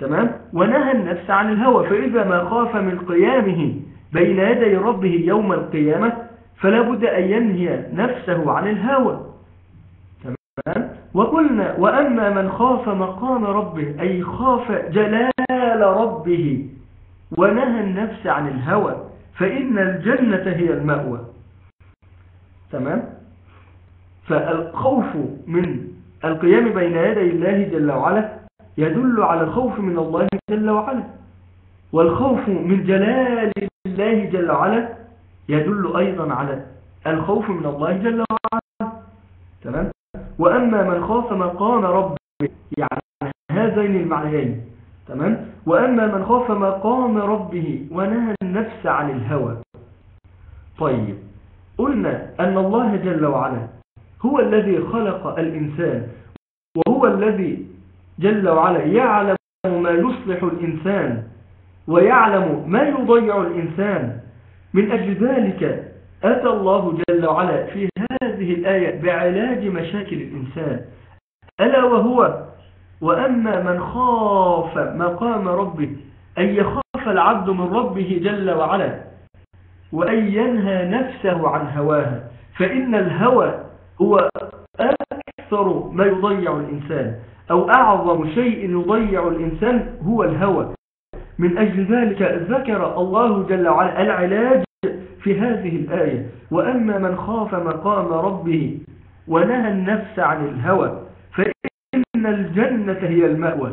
تمام؟ ونهى النفس عن الهوى فإذا ما خاف من قيامه بين يدي ربه يوم القيامة فلا بد أن ينهي نفسه عن الهوى. تمام؟ وقلنا وأما من خاف مقام ربه أي خاف جلال ربه ونهى النفس عن الهوى. فإن الجنة هي المأوى. تمام؟ فالخوف من القيام بين يدي الله جل وعلا يدل على الخوف من الله جل وعلا. والخوف من جلال الله جل وعلا يدل أيضا على الخوف من الله جل وعلا. تمام؟ وأما من خاف مقام ربه يعني هذين المعنيين. تمام؟ وأما من خاف مقام ربه ونهى النفس عن الهوى. طيب قلنا أن الله جل وعلا هو الذي خلق الإنسان وهو الذي جل وعلا يعلم ما يصلح الإنسان ويعلم ما يضيع الإنسان. من أجل ذلك أتى الله جل وعلا في هذه الآية بعلاج مشاكل الإنسان. ألا وهو وأما من خاف مقام ربه أن يخاف العبد من ربه جل وعلا؟ وأن ينهى نفسه عن هواها فإن الهوى هو أكثر ما يضيع الإنسان أو أعظم شيء يضيع الإنسان هو الهوى. من أجل ذلك ذكر الله جل وعلا العلاج في هذه الآية. وأما من خاف مقام ربه ونهى النفس عن الهوى فإن الجنة هي المأوى.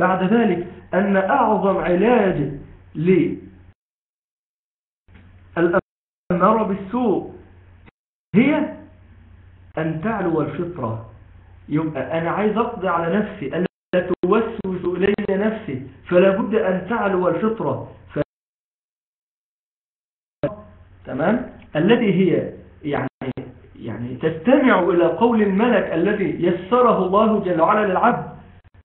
بعد ذلك أن أعظم علاج للأمر بالسوء هي أن تعلو الفطرة. يبقى أنا عايز أقضي على نفسي ألا توسوس إلي نفسي فلا بد أن تعلو الفطرة. ف... تمام؟ الذي هي يعني يعني تستمع إلى قول الملك الذي يسره الله جل وعلا للعبد.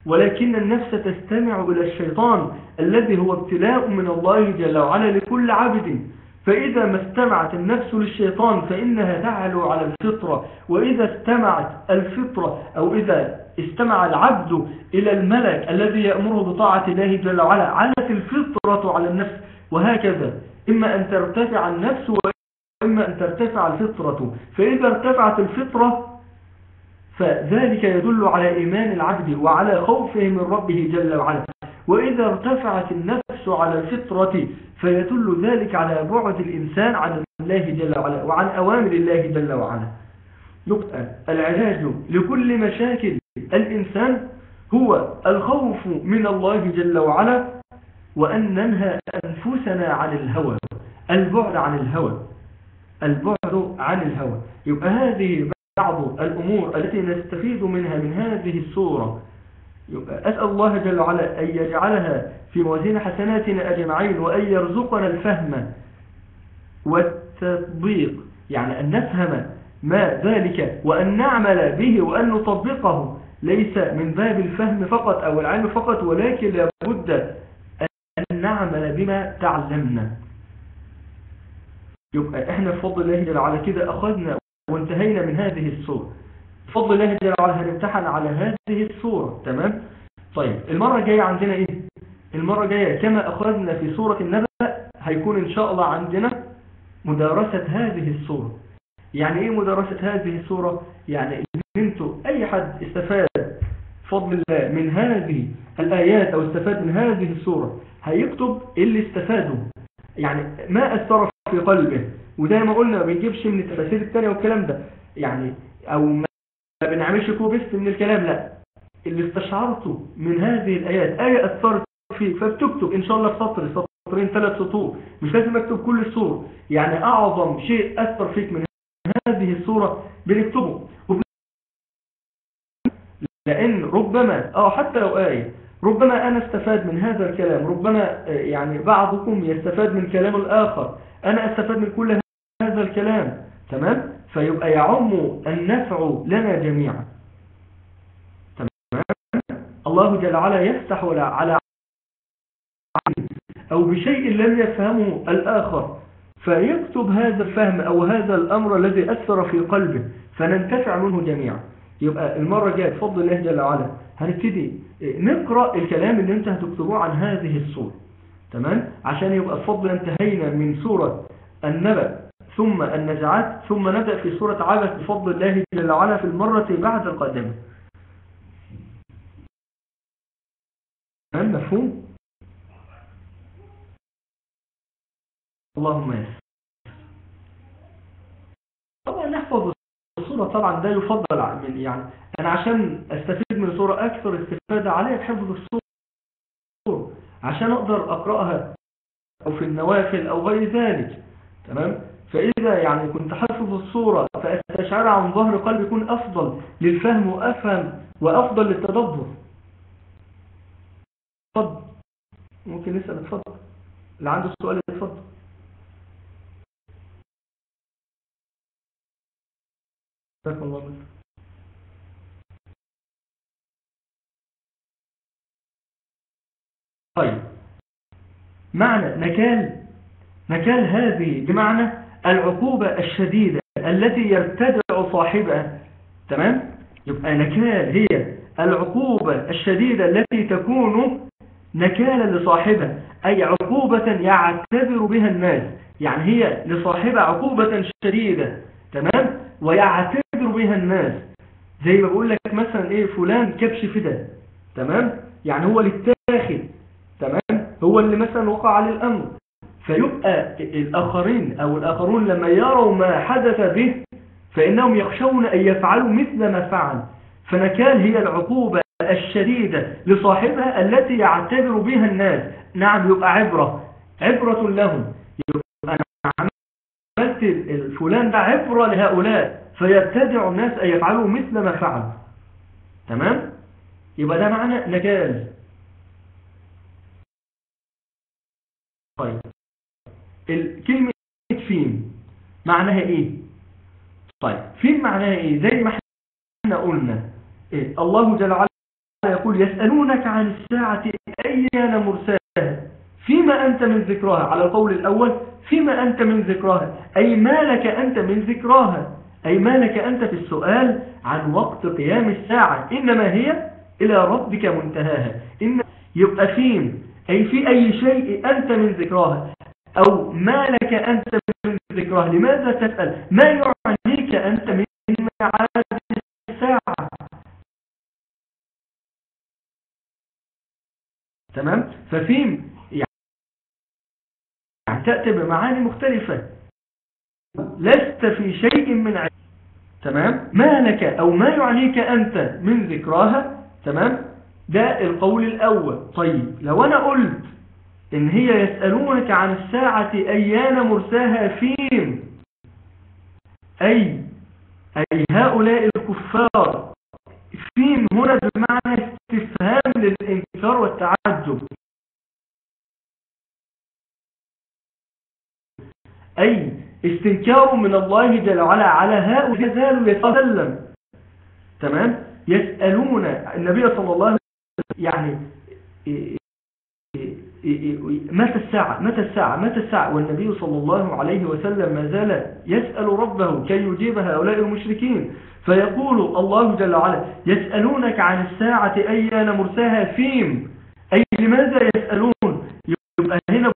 ولكن النفس تستمع إلى الشيطان الذي هو ابتلاء من الله جل وعلا لكل عبد. فإذا ما استمعت النفس للشيطان فإنها تعلو على الفطرة. وإذا استمعت الفطرة أو إذا استمع العبد إلى الملك الذي يأمره بطاعة الله جل وعلا علت الفطرة على النفس. وهكذا إما أن ترتفع النفس وإما أن ترتفع الفطرة. فإذا ارتفعت الفطرة فذلك يدل على إيمان العبد وعلى خوفه من ربه جل وعلا. وإذا ارتفعت النفس على الفطرة فيدل ذلك على بعد الإنسان عن الله جل وعلا وعن أوامر الله جل وعلا. نقطة. العلاج لكل مشاكل الإنسان هو الخوف من الله جل وعلا وأن ننهى أنفسنا عن الهوى البعد عن الهوى البعد عن الهوى. يبقى هذه بعض الأمور التي نستفيد منها من هذه السورة. أسأل الله جل وعلا أن يجعلها في موازين حسناتنا أجمعين وأن يرزقنا الفهم والتطبيق. يعني أن نفهم ما ذلك وأن نعمل به وأن نطبقه. ليس من باب الفهم فقط أو العلم فقط ولكن لابد أن نعمل بما تعلمنا. يبقى إحنا بفضل الله جل وعلا كده أخذنا وانتهينا من هذه الصورة. بفضل الله جل وعلا هنمتحن على هذه الصورة. تمام؟ طيب المرة الجاية عندنا إيه؟ المرة الجاية كما أخذنا في سورة النبأ هيكون إن شاء الله عندنا مدارسة هذه الصورة. يعني إيه مدارسة هذه الصورة؟ يعني إن أنتوا أي حد استفاد فضل الله من هذه الآيات أو استفاد من هذه الصورة هيكتب اللي استفاده. يعني ما أثر في قلبه. وزي ما قلنا ما بنجيبش من التفاسير الثانية والكلام ده. يعني أو ما بنعملش كوبست من الكلام لا. اللي استشعرته من هذه الآيات آية أثرت فيك فبتكتب إن شاء الله في سطر سطرين ثلاث سطور. مش لازم أكتب كل السور. يعني أعظم شيء أثر فيك من هذه السورة بنكتبه. لأن ربما أو حتى لو آية ربما أنا استفاد من هذا الكلام ربما يعني بعضكم يستفاد من كلام الآخر. أنا أستفاد من كل هذا الكلام تمام؟ فيبقى يعم النفع لنا جميعا. تمام؟ الله جل وعلا يفتح على أو بشيء لم يفهمه الآخر. فيكتب هذا الفهم أو هذا الأمر الذي أثر في قلبه فننتفع منه جميعا. يبقى المرة الجاية بفضل الله جل وعلا هنبتدي نقرأ الكلام اللي انت هتكتبوه عن هذه الصورة. تمام؟ عشان يبقى بفضل انتهينا من سورة النبأ. ثم النزعات ثم نبدأ في سورة عبس بفضل الله جل وعلا في المرة بعد القادمة. مفهوم؟ اللهم يسر. طبعا نحفظ الصورة طبعا ده يفضل من يعني أنا عشان أستفيد من الصورة أكثر استفادة عليها بحفظ الصورة عشان أقدر أقرأها أو في النوافل أو غير ذلك. تمام؟ فإذا يعني كنت حفظ الصورة فأستشعر عن ظهر قلبي يكون أفضل للفهم وأفهم وأفضل للتدبر. اتفضل. ممكن نسأل اتفضل. اللي عنده السؤال اتفضل جزاكم الله خير. طيب. معنى نكال نكال هذه بمعنى العقوبة الشديدة التي يرتدع صاحبها. تمام؟ يبقى نكال هي العقوبة الشديدة التي تكون نكالا لصاحبها أي عقوبة يعتبر بها الناس. يعني هي لصاحبها عقوبة شديدة تمام؟ ويعتبر بها الناس. زي ما بقول لك مثلا إيه فلان كبش فدا تمام؟ يعني هو اللي اتاخد تمام؟ هو اللي مثلا وقع عليه الأمر. فيبقى الآخرين أو الآخرون لما يروا ما حدث به فإنهم يخشون أن يفعلوا مثل ما فعل. فنكال هي العقوبة الشديدة لصاحبها التي يعتبر بها الناس. نعم يبقى عبرة. عبرة لهم. يبقى أنا عملت الفلان ده عبرة لهؤلاء. فيبتدع الناس أن يفعلوا مثل ما فعل. تمام؟ يبقى ده معنى نجال طيب الكلمة فين؟ معناها إيه؟ طيب فين معناها إيه؟ زي ما إحنا قلنا إيه؟ الله جل وعلا يقول يسألونك عن الساعة أيان مرساها؟ فيما أنت من ذكراها؟ على القول الأول فيما أنت من ذكراها؟ أي ما لك أنت من ذكراها؟ أي ما لك أنت في السؤال عن وقت قيام الساعة؟ إنما هي إلى ربك منتهاها. إن يبقى فين؟ أي في أي شيء أنت من ذكراها؟ أو ما لك أنت من ذكراها لماذا تسأل؟ ما يعنيك أنت من معاد الساعة؟ تمام؟ ففين يعني تأتي بمعاني مختلفة. لست في شيء من علم تمام؟ ما لك أو ما يعنيك أنت من ذكراها؟ تمام؟ ده القول الأول. طيب لو أنا قلت إن هي يسألونك عن الساعة أيان مرساها فيم أي أي هؤلاء الكفار. فيم هنا بمعنى استفهام للإنكار والتعجب. أي استنكار من الله جل وعلا على هؤلاء يزالوا يتسلم تمام؟ يسألون النبي صلى الله عليه وسلم يعني متى الساعة؟ متى الساعة؟ متى الساعة؟ والنبي صلى الله عليه وسلم ما زال يسأل ربه كي يجيب هؤلاء المشركين. فيقول الله جل وعلا يسألونك عن الساعة أيان مرساها فيم أي لماذا يسألون؟ يبقى هنا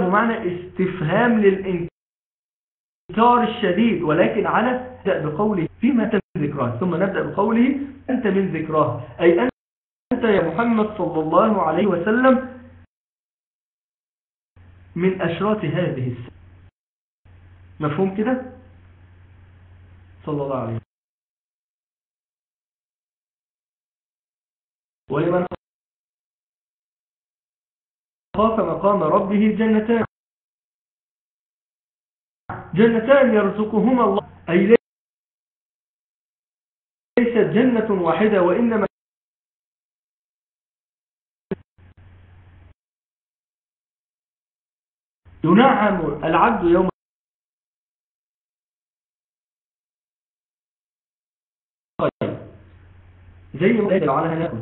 معنى استفهام للإنكار الشديد ولكن على بقوله فيما من ذكراه ثم نبدأ بقوله أنت من ذكراه أي أنت يا محمد صلى الله عليه وسلم من أشراط هذه السنة. مفهوم كده؟ صلى الله عليه وسلم. ولمن خاف مقام ربه جنتان جنتان يرزقهما الله. أي ليست جنة واحدة وإنما ينعم العبد يوم زي ما قال على هناك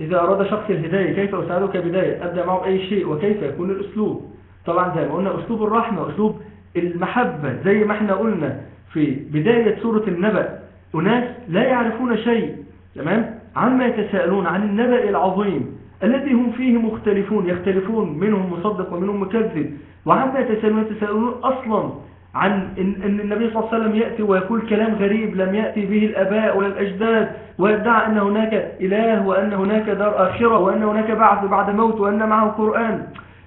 إذا أراد شخص الهداية كيف أساعدك بداية؟ أبدأ معه بأي شيء وكيف يكون الأسلوب؟ طبعا زي ما قلنا أسلوب الرحمة أسلوب المحبة. زي ما إحنا قلنا في بداية سورة النبأ أناس لا يعرفون شيء تمام؟ عما يتساءلون عن النبأ العظيم. الذي هم فيه مختلفون يختلفون منهم مصدق ومنهم مكذب. وعما يتساءلون يتساءلون أصلا عن إن النبي صلى الله عليه وسلم يأتي ويقول كلام غريب لم يأتي به الأباء ولا الأجداد ويدعى أن هناك إله وأن هناك دار آخرة وأن هناك بعث بعد موت وأن معه قرآن.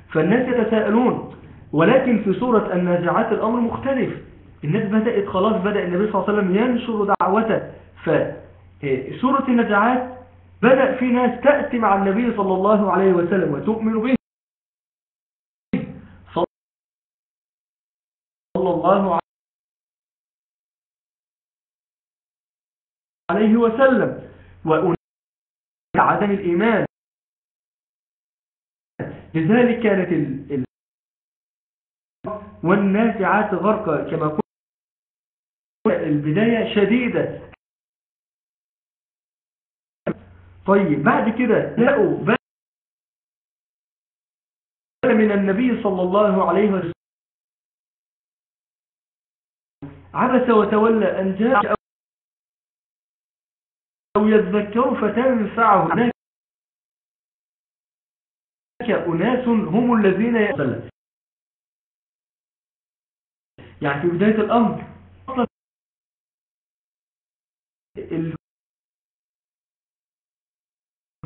فالناس يتساءلون. ولكن في سورة النازعات الأمر مختلف. الناس بدأت خلاص بدأ النبي صلى الله عليه وسلم ينشر دعوته. فسورة النازعات بدأ في ناس تأتي مع النبي صلى الله عليه وسلم وتؤمن به. صلى الله عليه وسلم. وأناس عدم الإيمان. لذلك كانت ال... والنازعات غرقا كما قلت. البداية شديدة. طيب بعد كده لقوا من النبي صلى الله عليه وسلم. عبس وتولى أن جاء أو يذكر فتنفعه. هناك أناس هم الذين يسلم يعني في بداية الأمر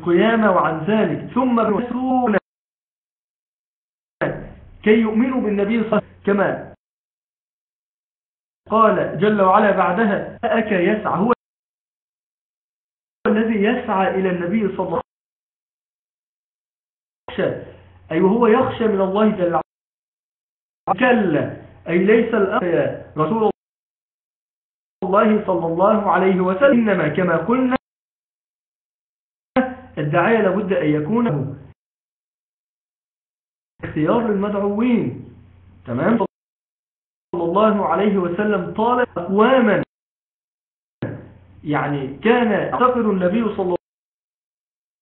القيامة وعن ذلك. ثم برسول كي يؤمنوا بالنبي صلى الله عليه وسلم كما قال جل وعلا بعدها أك يسعى؟ هو الذي يسعى إلى النبي صلى الله عليه وسلم. أي وهو يخشى من الله جل وعلا. كلا. أي ليس الأمر يا رسول الله صلى الله عليه وسلم. إنما كما قلنا الدعاية لابد أن يكون اختيار للمدعوين. تمام؟ صلى الله عليه وسلم طالب أقواما. يعني كان يعتقد النبي صلى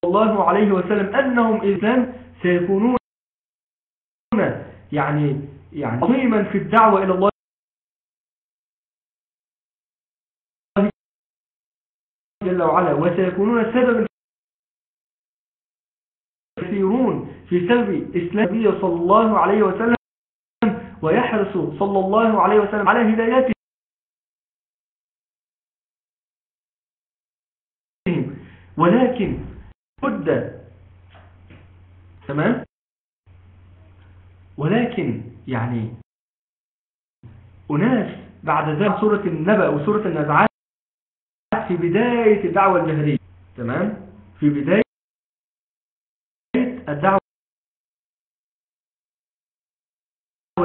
الله عليه وسلم أنهم إسلام سيكونون يعني يعني عظيما في الدعوة إلى الله. جل وعلا وسيكونون سببا في سبب إسلام النبي صلى الله عليه وسلم ويحرص صلى الله عليه وسلم على هدايته ولكن بد تمام؟ ولكن يعني أناس بعد ذلك سورة النبأ وسورة النزعات في بداية الدعوة الجهرية تمام؟ في بداية الدعوة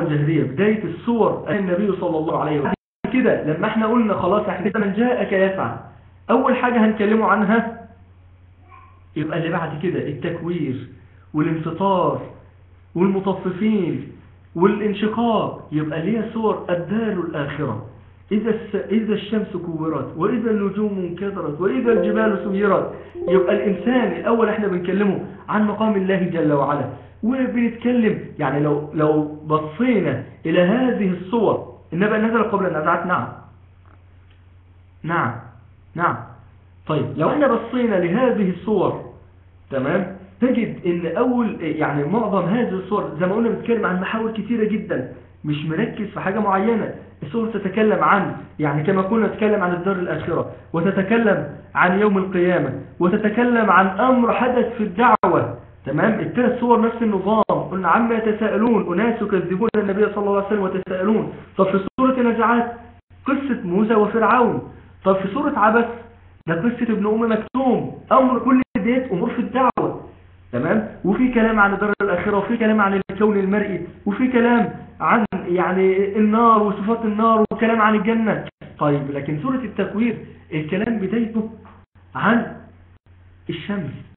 الجهرية بداية الصور النبي صلى الله عليه وسلم. كده لما إحنا قلنا خلاص إحنا من جاءك يسعى أول حاجة هنكلمه عنها يبقى اللي بعد كده التكوير والانفطار والمطففين والانشقاق. يبقى ليه صور الدار الآخرة. إذا. إذا الشمس كورت وإذا النجوم انكدرت وإذا الجبال سيرت. يبقى الإنسان الأول إحنا بنكلمه عن مقام الله جل وعلا. وبنتكلم يعني لو لو بصينا إلى هذه الصور النبأ نزل قبل النزعات نعم. نعم نعم. طيب لو إحنا بصينا لهذه الصور تمام تجد إن أول يعني معظم هذه الصور زي ما قلنا بنتكلم عن محاور كتيرة جدا مش مركز في حاجة معينة. الصور تتكلم عن يعني كما كنا نتكلم عن الدار الآخرة وتتكلم عن يوم القيامة وتتكلم عن أمر حدث في الدعوة. تمام؟ الثلاث صور نفس النظام. قلنا عما يتساءلون؟ أناس يكذبون النبي صلى الله عليه وسلم وتساءلون طب في سورة نجعات قصة موسى وفرعون. طب في سورة عبس ده قصة ابن أم مكتوم. أمر كل ديت أمور في الدعوة. تمام؟ وفي كلام عن الدار الآخرة وفي كلام عن الكون المرئي وفي كلام عن يعني النار وصفات النار وكلام عن الجنة. طيب لكن سورة التكوير الكلام بدايته عن الشمس.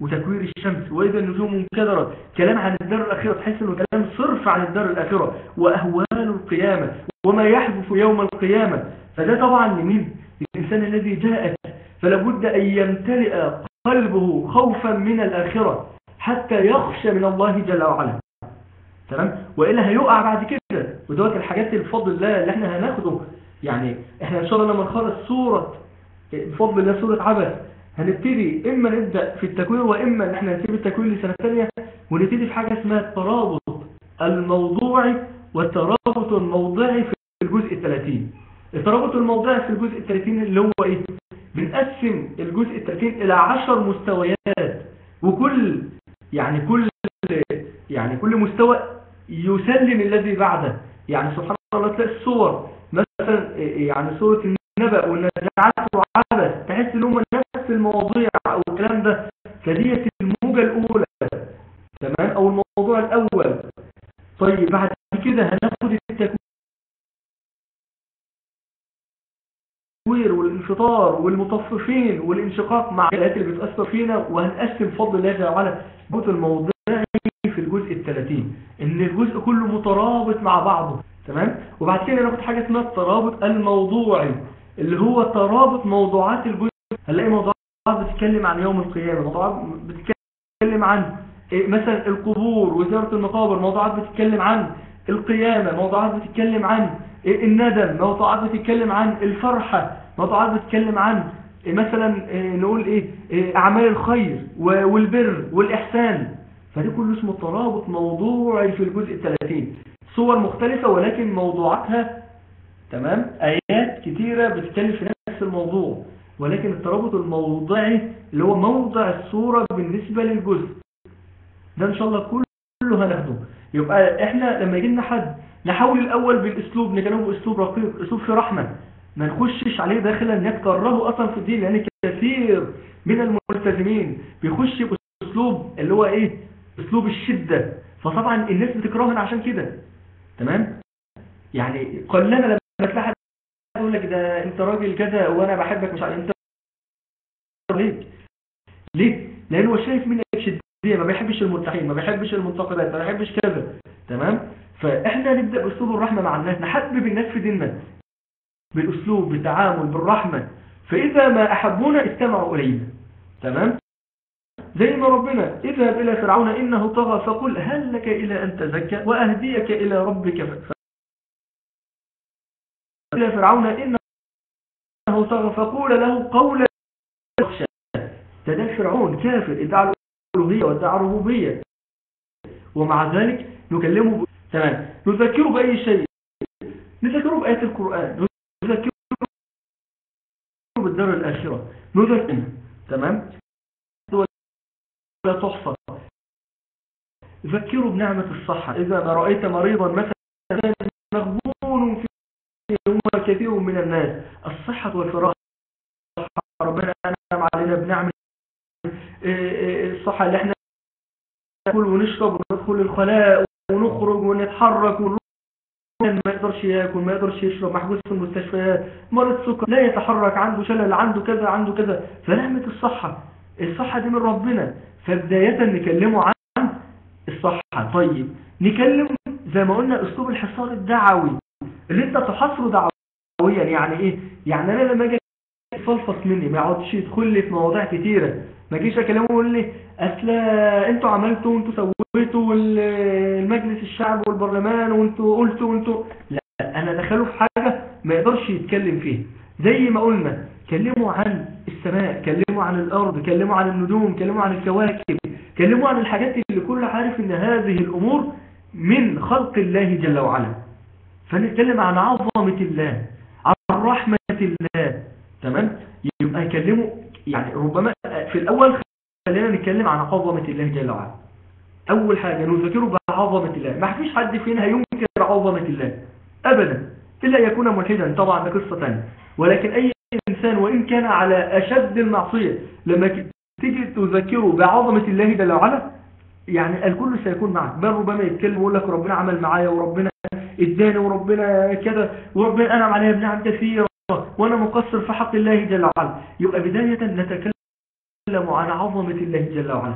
وتكوير الشمس وإذا النجوم انكدرت كلام عن الدار الآخرة تحس إنه كلام صرف عن الدار الآخرة وأهوال القيامة وما يحدث يوم القيامة. فده طبعا لمين؟ الإنسان الذي جاء فلابد أن يمتلئ قلبه خوفا من الآخرة حتى يخشى من الله جل وعلا. تمام؟ وإلا هيقع بعد كده. ودوت الحاجات الفضل الله اللي إحنا هناخده. يعني إحنا إن شاء الله لما نخلص سورة بفضل الله سورة عبس هنبتدي إما نبدأ في التكوين وإما إن إحنا نسيب التكوين لسنة ثانية ونبتدي في حاجة اسمها الترابط الموضوعي والترابط الموضعي في الجزء الثلاثين الترابط الموضعي في الجزء الثلاثين اللي هو إيه؟ بنقسم الجزء الثلاثين إلى عشر مستويات وكل يعني كل يعني كل مستوى يسلم الذي بعده. يعني سبحان الله تلاقي الصور مثلا يعني سورة النبأ والنزعات وعبس تحس إن هم المواضيع أو الكلام ده فديت الموجة الأولى. تمام؟ أو الموضوع الأول. طيب بعد كده هناخد التكوير والانفطار والمطففين والانشقاق مع الآيات اللي بتأثر فينا وهنقسم فضل الله جل وعلا جزء الموضوع في الجزء الثلاثين. إن الجزء كله مترابط مع بعضه. تمام؟ وبعد كده ناخد حاجة اسمها الترابط الموضوعي اللي هو ترابط موضوعات الجزء. هنلاقي موضوعات بتتكلم عن يوم القيامة موضوعات بتتكلم عن مثلا القبور وزيارة المقابر موضوعات بتتكلم عن القيامة موضوعات بتتكلم عن الندم موضوعات بتتكلم عن الفرحة موضوعات بتتكلم عن مثلا نقول إيه أعمال الخير والبر والإحسان. فده كله اسمه ترابط موضوعي في الجزء الثلاثين. صور مختلفة ولكن موضوعاتها تمام؟ آيات كتيرة بتتكلم في نفس الموضوع. ولكن الترابط الموضعي اللي هو موضع الصورة بالنسبة للجزء ده إن شاء الله كله هناخده. يبقى إحنا لما يجي لنا حد نحاول الأول بالأسلوب نكلمه بأسلوب رقيق أسلوب في رحمة. ما نخشش عليه داخلا يكرهه أصلا في الدين لأن كثير من الملتزمين بيخش بأسلوب اللي هو إيه؟ أسلوب الشدة. فطبعا الناس بتكرهنا عشان كده. تمام؟ يعني قلنا لما تلاقي حد يقول لك ده انت راجل كذا وأنا بحبك مش عارف انت ليه؟ ليه؟ لأنه شايف منك شديه ما بيحبش المرتاحين ما بيحبش المنتقدات ما بيحبش كذا. تمام؟ فإحنا نبدأ بأسلوب الرحمة مع الناس نحبب الناس في ديننا بالأسلوب بالتعامل بالرحمة. فإذا ما أحبونا استمعوا إلينا. تمام؟ زي ما ربنا اذهب إلى فرعون إنه طغى فقل هل لك إلى أن تزكى وأهديك إلى ربك. إلى فرعون إنه طغى فقول له قولا يخشى. ده فرعون كافر ادعى الألوهية وادعى الربوبية. ومع ذلك نكلمه ب... تمام. نذكره بأي شيء؟ نذكره بآيات القرآن. نذكره بالدار الآخرة. نذكره تمام. لا تحصى ذكروا بنعمة الصحة. إذا ما رأيت مريضا مثلا مغبون يوم كثير من الناس الصحة والفراغ. ربنا أنعم علينا بنعمة إيه، إيه، الصحة اللي إحنا نأكل ونشرب وندخل الخلاء ونخرج ونتحرك ونروح. ما يقدرش ياكل ما يقدرش يشرب محبوس في المستشفيات مرض سكر لا يتحرك عنده شلل عنده كذا عنده كذا. فنعمة الصحة الصحة دي من ربنا. فبداية نكلمه عن الصحة. طيب نكلم زي ما قلنا أسلوب الحصار الدعوي اللي أنت تحصره دعويا يعني إيه؟ يعني أنا لما أجي يفلفص مني ما يقعدش يدخل لي في مواضيع كتيرة. ما أجيش أكلمه ويقول لي أصل أنتوا عملتوا وأنتوا سويتوا المجلس الشعب والبرلمان وأنتوا قلتوا وأنتوا. لا أنا دخله في حاجة ما يقدرش يتكلم فيها. زي ما قلنا كلموا عن السماء كلموا عن الأرض كلموا عن النجوم كلموا عن الكواكب كلموا عن الحاجات اللي كل عارف إن هذه الأمور من خلق الله جل وعلا. فنتكلم عن عظمة الله. عن رحمة الله. تمام؟ يبقى يكلموا يعني ربما في الأول خلينا نتكلم عن عظمة الله جل وعلا. أول حاجة نذكره بعظمة الله. ما فيش حد فينا هينكر عظمة الله. أبدا. إلا يكون ملحدا. طبعا ده قصة ثانية ولكن أي إنسان وإن كان على أشد المعصية لما تيجي تذكره بعظمة الله جل وعلا يعني الكل سيكون معك. بل ربما يتكلم ويقول لك ربنا عمل معايا وربنا اداني وربنا كذا وربنا أنعم عليا بنعم كثيرة وأنا مقصر في حق الله جل وعلا. يبقى بداية نتكلم عن عظمة الله جل وعلا.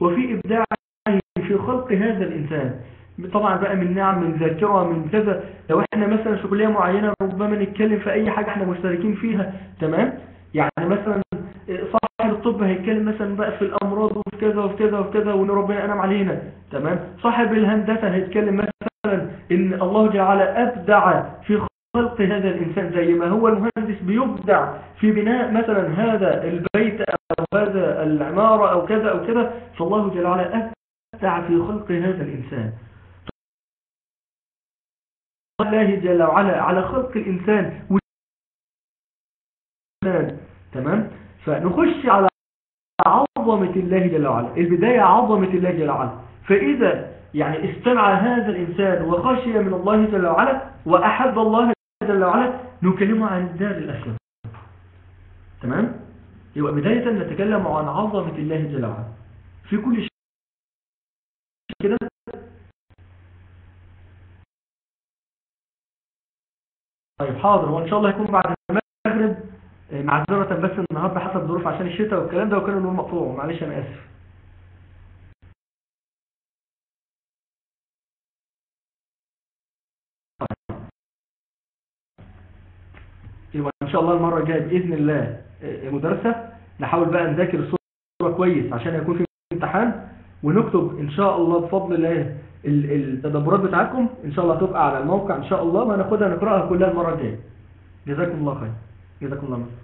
وفي إبداع في خلق هذا الإنسان. طبعا بقى من نعم من ذاكرة من كذا. لو إحنا مثلا في كلية معينة ربما نتكلم في أي حاجة إحنا مشتركين فيها تمام؟ يعني مثلا الطب هيتكلم مثلا بقى في الأمراض وفي كذا وفي كذا وفي كذا وإن ربنا انعم علينا. تمام؟ صاحب الهندسة هيتكلم مثلا إن الله جعل أبدع في خلق هذا الإنسان زي ما هو المهندس بيبدع في بناء مثلا هذا البيت أو هذا العمارة أو كذا أو كذا فالله جل وعلا أبدع في خلق هذا الإنسان. الله جل وعلا على خلق الإنسان. تمام؟ فنخش على عظمة الله جل وعلا. البداية عظمة الله جل وعلا. فإذا يعني استمع هذا الإنسان وخشي من الله جل وعلا وأحب الله جل وعلا نكلمه عن الدار الأخير تمام؟ يبقى بداية نتكلم عن عظمة الله جل وعلا. في كل شيء كده؟ طيب حاضر. وإن شاء الله يكون بعد معذرة بس النهارده حسب ظروف عشان الشتاء والكلام ده وكان النور مقطوع. معلش أنا آسف. يبقى إن شاء الله المرة الجاية بإذن الله آه، مدرسة نحاول بقى نذاكر الصورة كويس عشان يكون في امتحان ونكتب إن شاء الله بفضل الله التدبرات بتاعتكم إن شاء الله تبقى على الموقع إن شاء الله وهناخدها نقرأها كلها المرة الجاية. جزاكم الله خير. جزاكم الله خير.